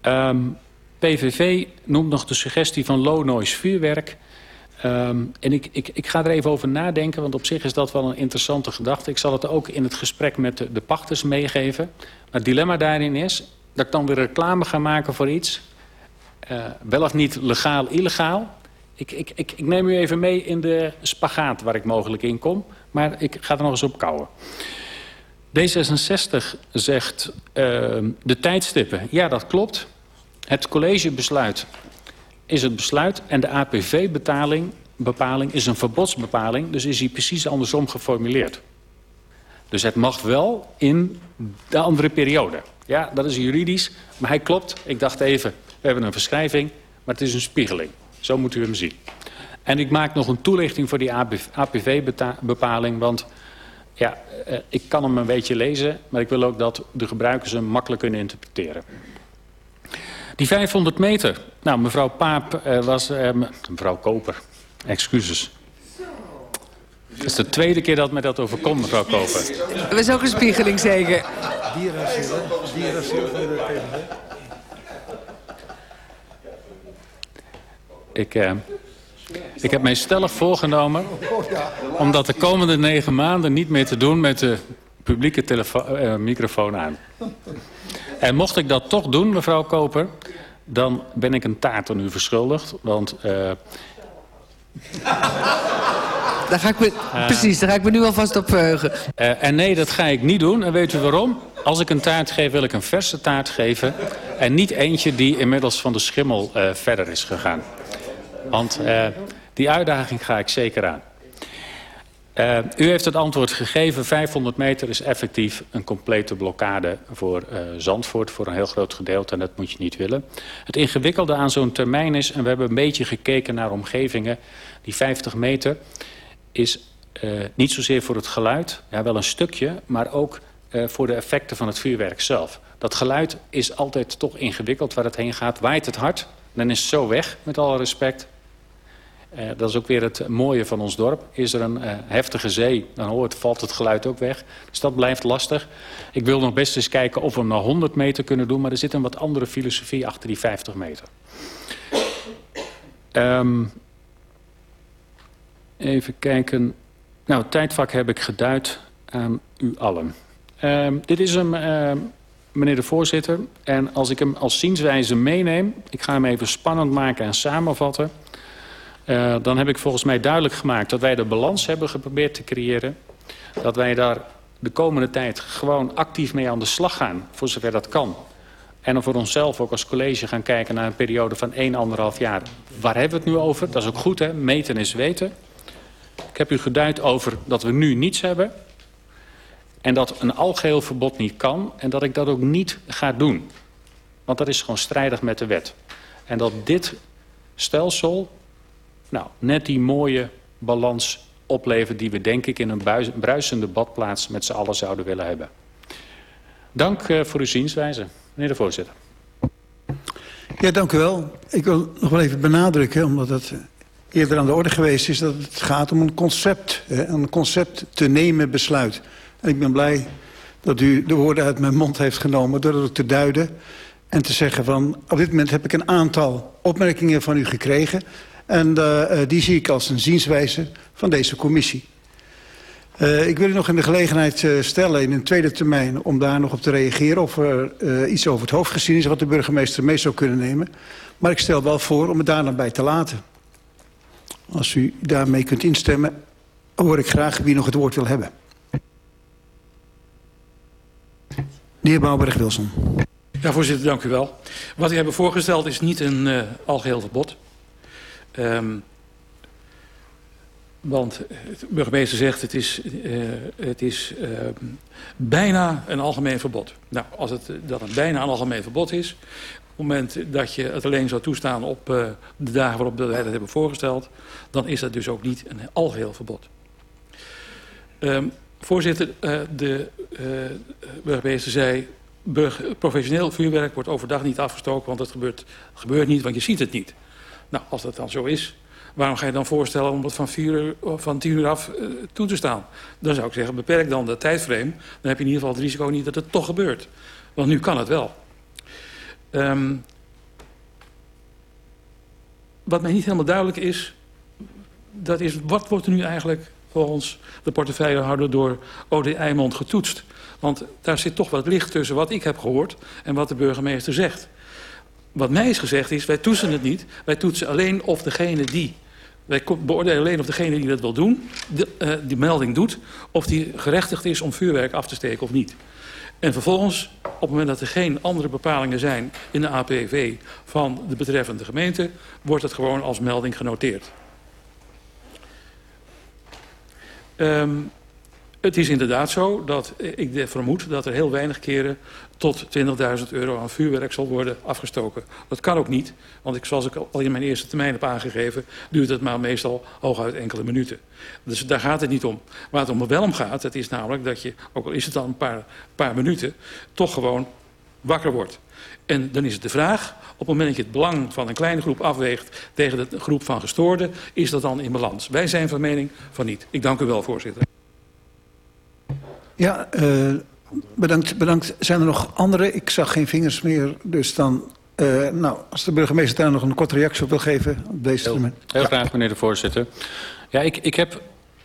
Um, PVV noemt nog de suggestie van low noise vuurwerk... Um, en ik, ik, ik ga er even over nadenken, want op zich is dat wel een interessante gedachte. Ik zal het ook in het gesprek met de, pachters meegeven. Maar het dilemma daarin is dat ik dan weer reclame ga maken voor iets. Uh, wel of niet legaal, illegaal. Ik, ik, ik, ik neem u even mee in de spagaat waar ik mogelijk in kom. Maar ik ga er nog eens op kouwen. D66 zegt uh, de tijdstippen. Ja, dat klopt. Het collegebesluit is het besluit en de APV-bepaling bepaling is een verbodsbepaling. Dus is hij precies andersom geformuleerd. Dus het mag wel in de andere periode. Ja, dat is juridisch, maar hij klopt. Ik dacht even, we hebben een verschrijving, maar het is een spiegeling. Zo moet u hem zien. En ik maak nog een toelichting voor die APV-bepaling, want ja, eh, ik kan hem een beetje lezen, maar ik wil ook dat de gebruikers hem makkelijk kunnen interpreteren. Die 500 meter. Nou, mevrouw Paap uh, was... Uh, mevrouw Koper, excuses. Het is de tweede keer dat mij dat overkomt, mevrouw Koper. Dat is ook een spiegeling, zeker. Dierasiel, Dierasiel van de Ik, uh, ik heb mij stellig voorgenomen om dat de komende negen maanden niet meer te doen met de publieke uh, microfoon aan. En mocht ik dat toch doen, mevrouw Koper... dan ben ik een taart aan u verschuldigd. Want... Uh... Daar ga ik me, uh, precies, daar ga ik me nu alvast op verheugen. Uh, en nee, dat ga ik niet doen. En weet u waarom? Als ik een taart geef, wil ik een verse taart geven. En niet eentje die inmiddels van de schimmel verder is gegaan. Want die uitdaging ga ik zeker aan. Uh, u heeft het antwoord gegeven. 500 meter is effectief een complete blokkade voor uh, Zandvoort. Voor een heel groot gedeelte en dat moet je niet willen. Het ingewikkelde aan zo'n termijn is... en we hebben een beetje gekeken naar omgevingen... die 50 meter is uh, niet zozeer voor het geluid. Ja, wel een stukje, maar ook voor de effecten van het vuurwerk zelf. Dat geluid is altijd toch ingewikkeld waar het heen gaat. Waait het hard, dan is het zo weg, met alle respect. Uh, dat is ook weer het mooie van ons dorp. Is er een uh, heftige zee, dan hoort, valt het geluid ook weg. Dus dat blijft lastig. Ik wil nog best eens kijken of we hem naar 100 meter kunnen doen... maar er zit een wat andere filosofie achter die 50 meter. Um, even kijken. Nou, het tijdvak heb ik geduid aan u allen. Um, dit is hem, uh, meneer de voorzitter. En als ik hem als zienswijze meeneem... ik ga hem even spannend maken en samenvatten... Uh, dan heb ik volgens mij duidelijk gemaakt dat wij de balans hebben geprobeerd te creëren. Dat wij daar de komende tijd gewoon actief mee aan de slag gaan, voor zover dat kan. En voor onszelf ook als college gaan kijken naar een periode van 1,5 jaar. Waar hebben we het nu over? Dat is ook goed, hè? Meten is weten. Ik heb u geduid over dat we nu niets hebben. En dat een algeheel verbod niet kan. En dat ik dat ook niet ga doen. Want dat is gewoon strijdig met de wet. En dat dit stelsel nou, net die mooie balans oplevert die we denk ik in een bruisende badplaats met z'n allen zouden willen hebben. Dank uh, voor uw zienswijze, meneer de voorzitter. Ja, dank u wel. Ik wil nog wel even benadrukken, omdat het eerder aan de orde geweest is... dat het gaat om een concept, een concept te nemen besluit. En ik ben blij dat u de woorden uit mijn mond heeft genomen... door het te duiden en te zeggen van... op dit moment heb ik een aantal opmerkingen van u gekregen... En uh, die zie ik als een zienswijze van deze commissie. Uh, ik wil u nog in de gelegenheid stellen in een tweede termijn... om daar nog op te reageren of er uh, iets over het hoofd gezien is... wat de burgemeester mee zou kunnen nemen. Maar ik stel wel voor om het daar dan bij te laten. Als u daarmee kunt instemmen, hoor ik graag wie nog het woord wil hebben. De heer Bouwberg-Wilson. Ja, voorzitter, dank u wel. Wat u hebben voorgesteld is niet een algeheel verbod... Um, Want de burgemeester zegt het is, uh, het is uh, bijna een algemeen verbod. Nou, als het, dat het bijna een algemeen verbod is... op het moment dat je het alleen zou toestaan op uh, de dagen waarop wij dat hebben voorgesteld... dan is dat dus ook niet een algeheel verbod. Um, voorzitter, de burgemeester zei... Burger, professioneel vuurwerk wordt overdag niet afgestoken... want het gebeurt, gebeurt niet, want je ziet het niet. Nou, als dat dan zo is, waarom ga je dan voorstellen om het van, vier uur, van tien uur af uh, toe te staan? Dan zou ik zeggen, beperk dan de tijdframe. Dan heb je in ieder geval het risico niet dat het toch gebeurt. Want nu kan het wel. Um, wat mij niet helemaal duidelijk is... dat is, wat wordt er nu eigenlijk volgens de portefeuillehouder door OD Eimond getoetst? Want daar zit toch wat licht tussen wat ik heb gehoord en wat de burgemeester zegt. Wat mij is gezegd is, wij toetsen het niet. Wij toetsen alleen of degene die... Wij beoordelen alleen of degene die dat wil doen, de, uh, die melding doet... of die gerechtigd is om vuurwerk af te steken of niet. En vervolgens, op het moment dat er geen andere bepalingen zijn in de APV van de betreffende gemeente... wordt het gewoon als melding genoteerd. Um, het is inderdaad zo dat ik vermoed dat er heel weinig keren tot 20.000 euro aan vuurwerk zal worden afgestoken. Dat kan ook niet, want ik, zoals ik al in mijn eerste termijn heb aangegeven... duurt het maar meestal hooguit enkele minuten. Dus daar gaat het niet om. Waar het om wel om gaat, het is namelijk dat je, ook al is het dan een paar, paar minuten... toch gewoon wakker wordt. En dan is het de vraag, op het moment dat je het belang van een kleine groep afweegt... tegen de groep van gestoorden, is dat dan in balans? Wij zijn van mening van niet. Ik dank u wel, voorzitter. Ja, uh, bedankt, bedankt. Zijn er nog andere? Ik zag geen vingers meer, dus dan... Uh, nou, als de burgemeester daar nog een korte reactie op wil geven op deze heel, heel ja. graag, meneer de voorzitter. Ja, ik, ik heb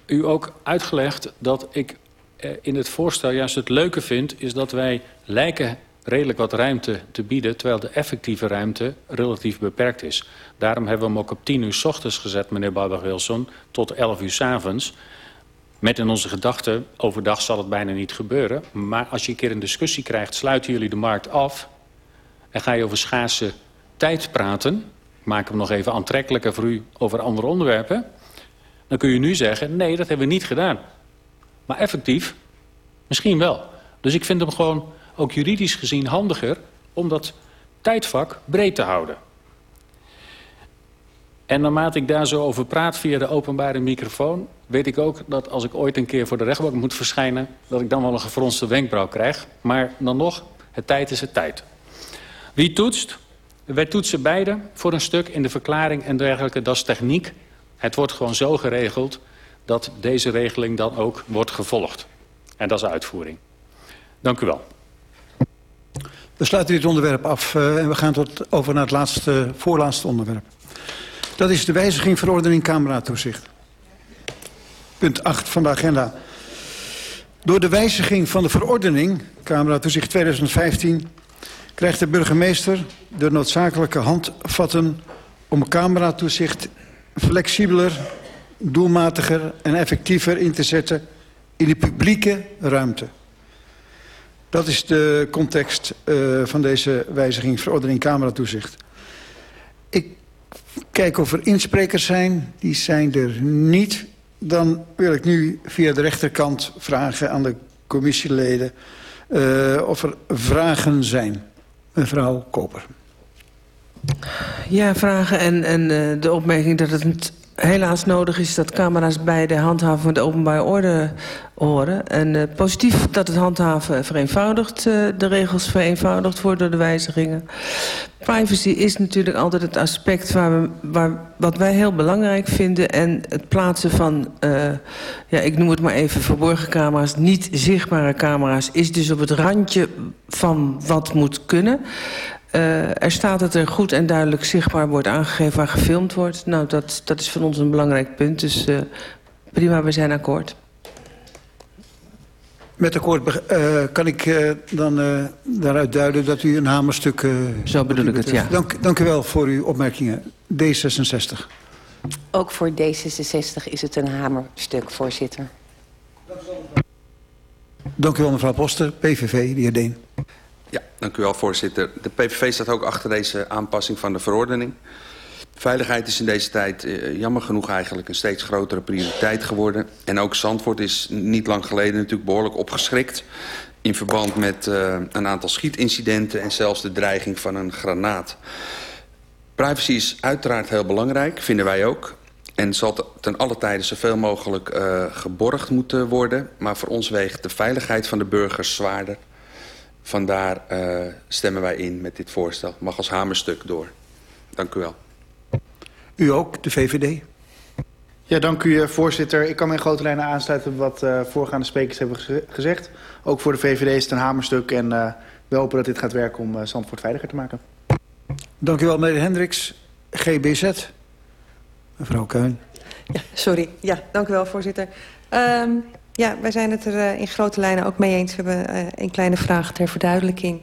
u ook uitgelegd dat ik uh, in het voorstel juist het leuke vind... is dat wij lijken redelijk wat ruimte te bieden... terwijl de effectieve ruimte relatief beperkt is. Daarom hebben we hem ook op 10 uur s ochtends gezet, meneer Barbara-Wilson... tot 11 uur s avonds... Met in onze gedachten, overdag zal het bijna niet gebeuren. Maar als je een keer een discussie krijgt, sluiten jullie de markt af... en ga je over schaarse tijd praten... maak hem nog even aantrekkelijker voor u over andere onderwerpen... dan kun je nu zeggen, nee, dat hebben we niet gedaan. Maar effectief, misschien wel. Dus ik vind hem gewoon, ook juridisch gezien, handiger... om dat tijdvak breed te houden. En naarmate ik daar zo over praat via de openbare microfoon... weet ik ook dat als ik ooit een keer voor de rechtbank moet verschijnen... dat ik dan wel een gefronste wenkbrauw krijg. Maar dan nog, het tijd is het tijd. Wie toetst? Wij toetsen beide voor een stuk in de verklaring en dergelijke. Dat is techniek. Het wordt gewoon zo geregeld dat deze regeling dan ook wordt gevolgd. En dat is uitvoering. Dank u wel. We sluiten dit onderwerp af uh, en we gaan tot over naar het laatste, voorlaatste onderwerp. Dat is de wijziging verordening Cameratoezicht. Punt 8 van de agenda. Door de wijziging van de verordening Cameratoezicht 2015... krijgt de burgemeester de noodzakelijke handvatten... om cameratoezicht flexibeler, doelmatiger en effectiever in te zetten... in de publieke ruimte. Dat is de context uh, van deze wijziging verordening cameratoezicht. Ik Kijk of er insprekers zijn. Die zijn er niet. Dan wil ik nu via de rechterkant vragen aan de commissieleden... Uh, of er vragen zijn. Mevrouw Koper. Ja, vragen en, en uh, de opmerking dat het helaas nodig is dat camera's bij de handhaving van de openbare orde horen. En uh, positief dat het handhaven vereenvoudigd, uh, de regels vereenvoudigd worden door de wijzigingen. Privacy is natuurlijk altijd het aspect waar we, wat wij heel belangrijk vinden. En het plaatsen van, uh, ja, ik noem het maar even verborgen camera's, niet zichtbare camera's, is dus op het randje van wat moet kunnen. Uh, er staat dat er goed en duidelijk zichtbaar wordt aangegeven waar gefilmd wordt. Nou, dat, dat is voor ons een belangrijk punt. Dus uh, prima, we zijn akkoord. Met akkoord uh, kan ik uh, dan uh, daaruit duiden dat u een hamerstuk... Zo bedoel ik het, ja. Dank, dank u wel voor uw opmerkingen. D66. Ook voor D66 is het een hamerstuk, voorzitter. Dank u wel, mevrouw Poster. PVV, de heer Deen. Ja, dank u wel, voorzitter. De PVV staat ook achter deze aanpassing van de verordening. Veiligheid is in deze tijd uh, jammer genoeg eigenlijk een steeds grotere prioriteit geworden. En ook Zandvoort is niet lang geleden natuurlijk behoorlijk opgeschrikt... in verband met uh, een aantal schietincidenten en zelfs de dreiging van een granaat. Privacy is uiteraard heel belangrijk, vinden wij ook. En zal ten alle tijde zoveel mogelijk uh, geborgd moeten worden. Maar voor ons weegt de veiligheid van de burgers zwaarder. Vandaar uh, stemmen wij in met dit voorstel. Mag als hamerstuk door. Dank u wel. U ook, de VVD? Ja, dank u, voorzitter. Ik kan me in grote lijnen aansluiten op wat uh, voorgaande sprekers hebben gezegd. Ook voor de VVD is het een hamerstuk en uh, we hopen dat dit gaat werken om uh, Zandvoort veiliger te maken. Dank u wel, meneer Hendricks. GBZ. Mevrouw Keun. Ja, sorry. Ja, dank u wel, voorzitter. Um, ja, wij zijn het er uh, in grote lijnen ook mee eens. We hebben uh, een kleine vraag ter verduidelijking.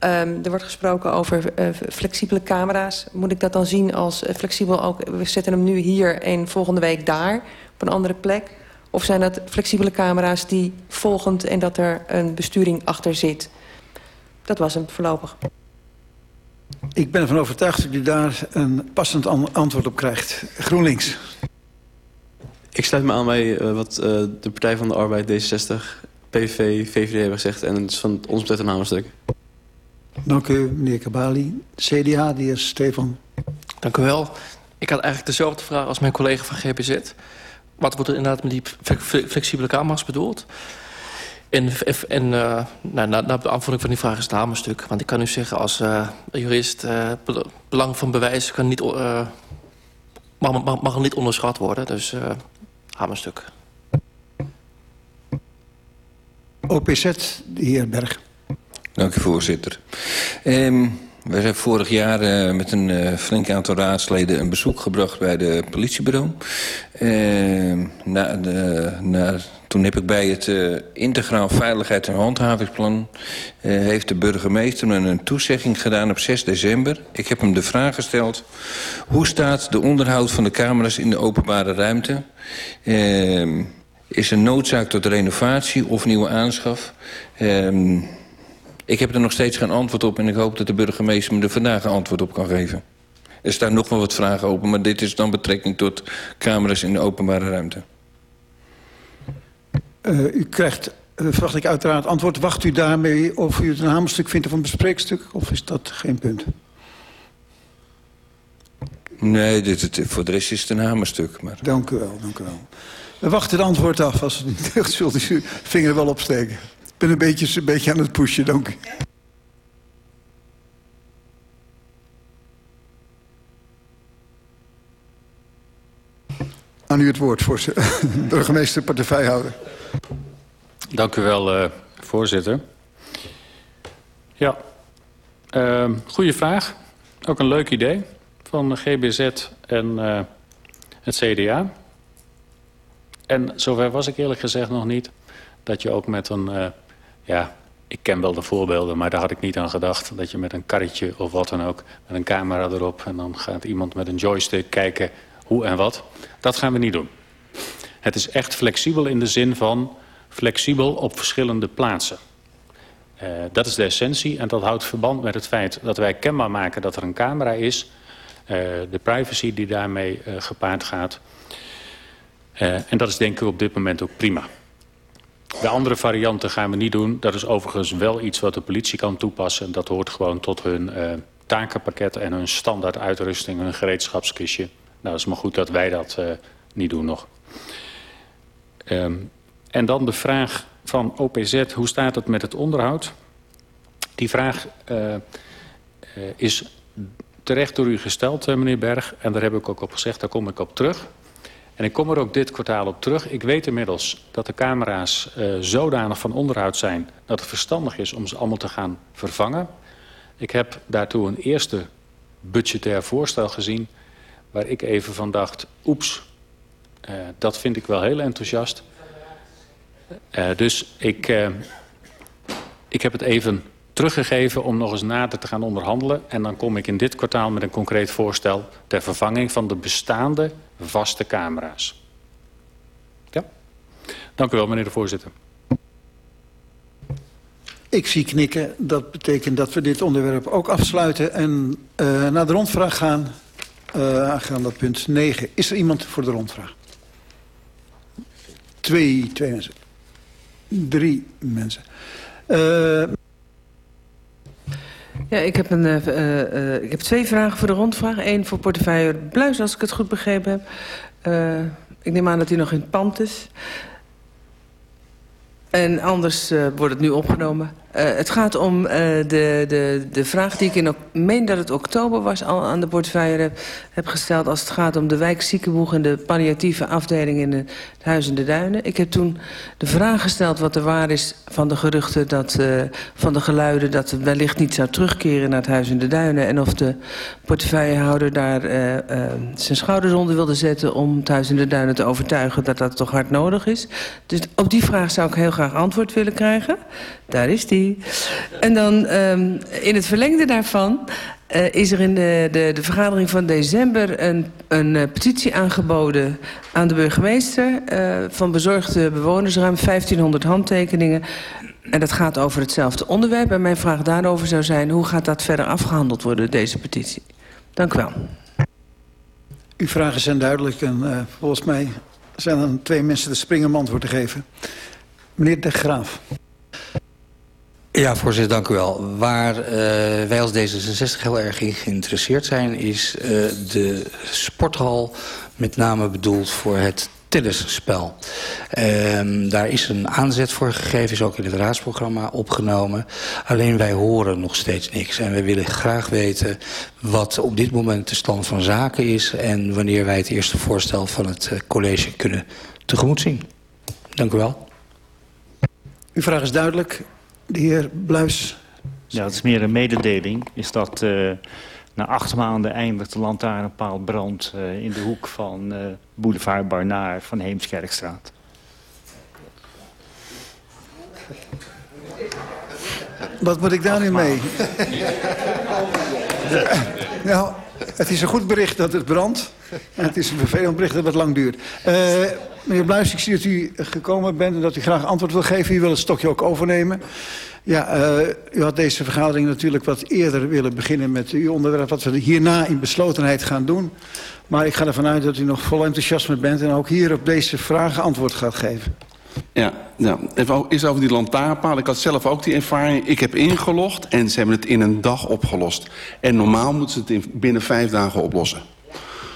Um, er wordt gesproken over uh, flexibele camera's. Moet ik dat dan zien als flexibel ook... we zetten hem nu hier en volgende week daar, op een andere plek? Of zijn dat flexibele camera's die volgend... en dat er een besturing achter zit? Dat was hem voorlopig. Ik ben ervan overtuigd dat u daar een passend antwoord op krijgt. GroenLinks. Ik sluit me aan bij uh, wat uh, de Partij van de Arbeid, D66, PVV, VVD hebben gezegd. En het is van ons betreft een hamerstuk. Dank u, meneer Kabali. CDA, die is Stefan. Dank u wel. Ik had eigenlijk dezelfde vraag als mijn collega van GPZ. Wat wordt er inderdaad met die flexibele camera's bedoeld? En, en uh, nou, na, na beantwoording van die vraag is het hamerstuk. Want ik kan u zeggen als uh, jurist... Uh, belang van bewijs kan niet, uh, mag, mag, mag niet onderschat worden. Dus hamerstuk. OPZ, de heer Berg. Dank u, voorzitter. Um, we zijn vorig jaar uh, met een uh, flink aantal raadsleden een bezoek gebracht bij de politiebureau. Uh, na de, na, toen heb ik bij het uh, Integraal Veiligheid en Handhavingsplan... Heeft de burgemeester me een toezegging gedaan op 6 december. Ik heb hem de vraag gesteld... hoe staat de onderhoud van de camera's in de openbare ruimte? Uh, is er noodzaak tot renovatie of nieuwe aanschaf? Ik heb er nog steeds geen antwoord op... en ik hoop dat de burgemeester me er vandaag een antwoord op kan geven. Er staan nog wel wat vragen open... maar dit is dan betrekking tot camera's in de openbare ruimte. Uh, u krijgt, uh, verwacht ik uiteraard antwoord. Wacht u daarmee of u het een hamerstuk vindt of een bespreekstuk? Of is dat geen punt? Nee, dit, het, voor de rest is het een hamerstuk. Maar... Dank u wel, dank u wel. We wachten het antwoord af. Als het niet zult, u vinger wel opsteken. Ben een beetje, een beetje aan het pushen, dank. Aan u het woord, voor burgemeester portefeuillehouder. Dank u wel, uh, voorzitter. Ja, uh, goede vraag. Ook een leuk idee van GBZ en uh, het CDA. En zover was ik eerlijk gezegd nog niet... dat je ook met een... Ja, ik ken wel de voorbeelden, maar daar had ik niet aan gedacht... dat je met een karretje of wat dan ook, met een camera erop... en dan gaat iemand met een joystick kijken hoe en wat. Dat gaan we niet doen. Het is echt flexibel in de zin van flexibel op verschillende plaatsen. Uh, dat is de essentie en dat houdt verband met het feit dat wij kenbaar maken dat er een camera is. Uh, de privacy die daarmee uh, gepaard gaat. en dat is denk ik op dit moment ook prima. De andere varianten gaan we niet doen. Dat is overigens wel iets wat de politie kan toepassen. Dat hoort gewoon tot hun takenpakket en hun standaard uitrusting, hun gereedschapskistje. Nou, is maar goed dat wij dat niet doen nog. Um, en dan de vraag van OPZ, hoe staat het met het onderhoud? Die vraag uh, is terecht door u gesteld, meneer Berg. En daar heb ik ook op gezegd, daar kom ik op terug. En ik kom er ook dit kwartaal op terug. Ik weet inmiddels dat de camera's zodanig van onderhoud zijn... dat het verstandig is om ze allemaal te gaan vervangen. Ik heb daartoe een eerste budgetair voorstel gezien... waar ik even van dacht, oeps, dat vind ik wel heel enthousiast... Uh, dus ik, ik heb het even teruggegeven om nog eens nader te gaan onderhandelen. En dan kom ik in dit kwartaal met een concreet voorstel... ter vervanging van de bestaande vaste camera's. Ja? Dank u wel, meneer de voorzitter. Ik zie knikken. Dat betekent dat we dit onderwerp ook afsluiten... en uh, naar de rondvraag gaan. uh, aangaande punt 9. Is er iemand voor de rondvraag? Twee, twee mensen. Drie mensen. Uh, ja, ik heb, een, uh, uh, ik heb twee vragen voor de rondvraag. Eén voor portefeuille Bluis, als ik het goed begrepen heb. Uh, ik neem aan dat hij nog in het pand is. En anders wordt het nu opgenomen. Uh, het gaat om uh, de, de, de vraag die ik in meen dat het oktober was... al aan de portefeuille heb, gesteld... als het gaat om de wijkziekenboeg en de palliatieve afdeling in het Huis in de Duinen. Ik heb toen de vraag gesteld wat er waar is van de geruchten... Dat, uh, van de geluiden dat het wellicht niet zou terugkeren naar het Huis in de Duinen... en of de portefeuillehouder daar zijn schouders onder wilde zetten... om het Huis in de Duinen te overtuigen dat dat toch hard nodig is. Dus op die vraag zou ik heel graag antwoord willen krijgen. Daar is die. En dan um, in het verlengde daarvan uh, is er in de, de, de vergadering van december een, een uh, petitie aangeboden aan de burgemeester uh, van bezorgde bewoners, ruim 1500 handtekeningen. En dat gaat over hetzelfde onderwerp. En mijn vraag daarover zou zijn, hoe gaat dat verder afgehandeld worden, deze petitie? Dank u wel. Uw vragen zijn duidelijk en volgens mij zijn er twee mensen de springen om antwoord te geven. Meneer De Graaf. Ja, voorzitter, dank u wel. Waar uh, wij als D66 heel erg in geïnteresseerd zijn... is uh, de sporthal met name bedoeld voor het tennisspel. Um, daar is een aanzet voor gegeven, is ook in het raadsprogramma opgenomen. Alleen wij horen nog steeds niks. En we willen graag weten wat op dit moment de stand van zaken is... en wanneer wij het eerste voorstel van het uh, college kunnen tegemoet zien. Dank u wel. Uw vraag is duidelijk. De heer Bluis. Ja, het is meer een mededeling. Is dat uh, na acht maanden eindigt de lantaarnpaal brand uh, in de hoek van uh, boulevard Barnaar van Heemskerkstraat. Wat moet ik daar nu mee? nou, het is een goed bericht dat het brandt. En het is een vervelend bericht dat het lang duurt. Uh, meneer Bluis, ik zie dat u gekomen bent en dat u graag antwoord wil geven. U wil het stokje ook overnemen. Ja, uh, u had deze vergadering natuurlijk wat eerder willen beginnen met uw onderwerp... wat we hierna in beslotenheid gaan doen. Maar ik ga ervan uit dat u nog vol enthousiasme bent... en ook hier op deze vragen antwoord gaat geven. Ja, nou, even is over die lantaarnpaal. Ik had zelf ook die ervaring. Ik heb ingelogd en ze hebben het in een dag opgelost. En normaal moeten ze het in binnen vijf dagen oplossen.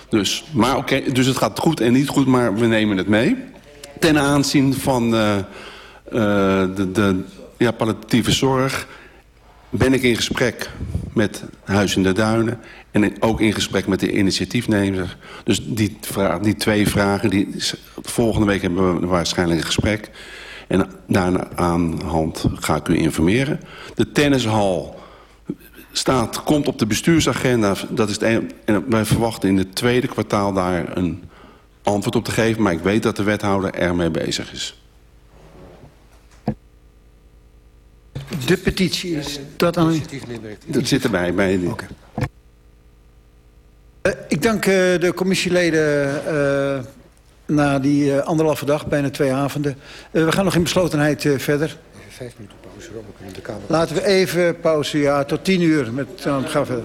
Dus, maar okay, dus het gaat goed en niet goed, maar we nemen het mee. Ten aanzien van uh, uh, de, de ja, palliatieve zorg ben ik in gesprek met Huis in de Duinen... en ook in gesprek met de initiatiefnemer. Dus die, vraag, die twee vragen, die, volgende week hebben we waarschijnlijk een gesprek. En daarna aan hand ga ik u informeren. De tennishal staat, komt op de bestuursagenda. Dat is het en wij verwachten in het tweede kwartaal daar een antwoord op te geven. Maar ik weet dat de wethouder ermee bezig is. de petitie is dat aan... Dat zit erbij, bij. Eh, ik dank eh, de commissieleden eh, na die anderhalve dag, bijna twee avonden. we gaan nog in beslotenheid verder. Even vijf minuten pauze, Rob, in de kamer. Laten we even pauze, ja, tot tien uur. Met, gaan we verder.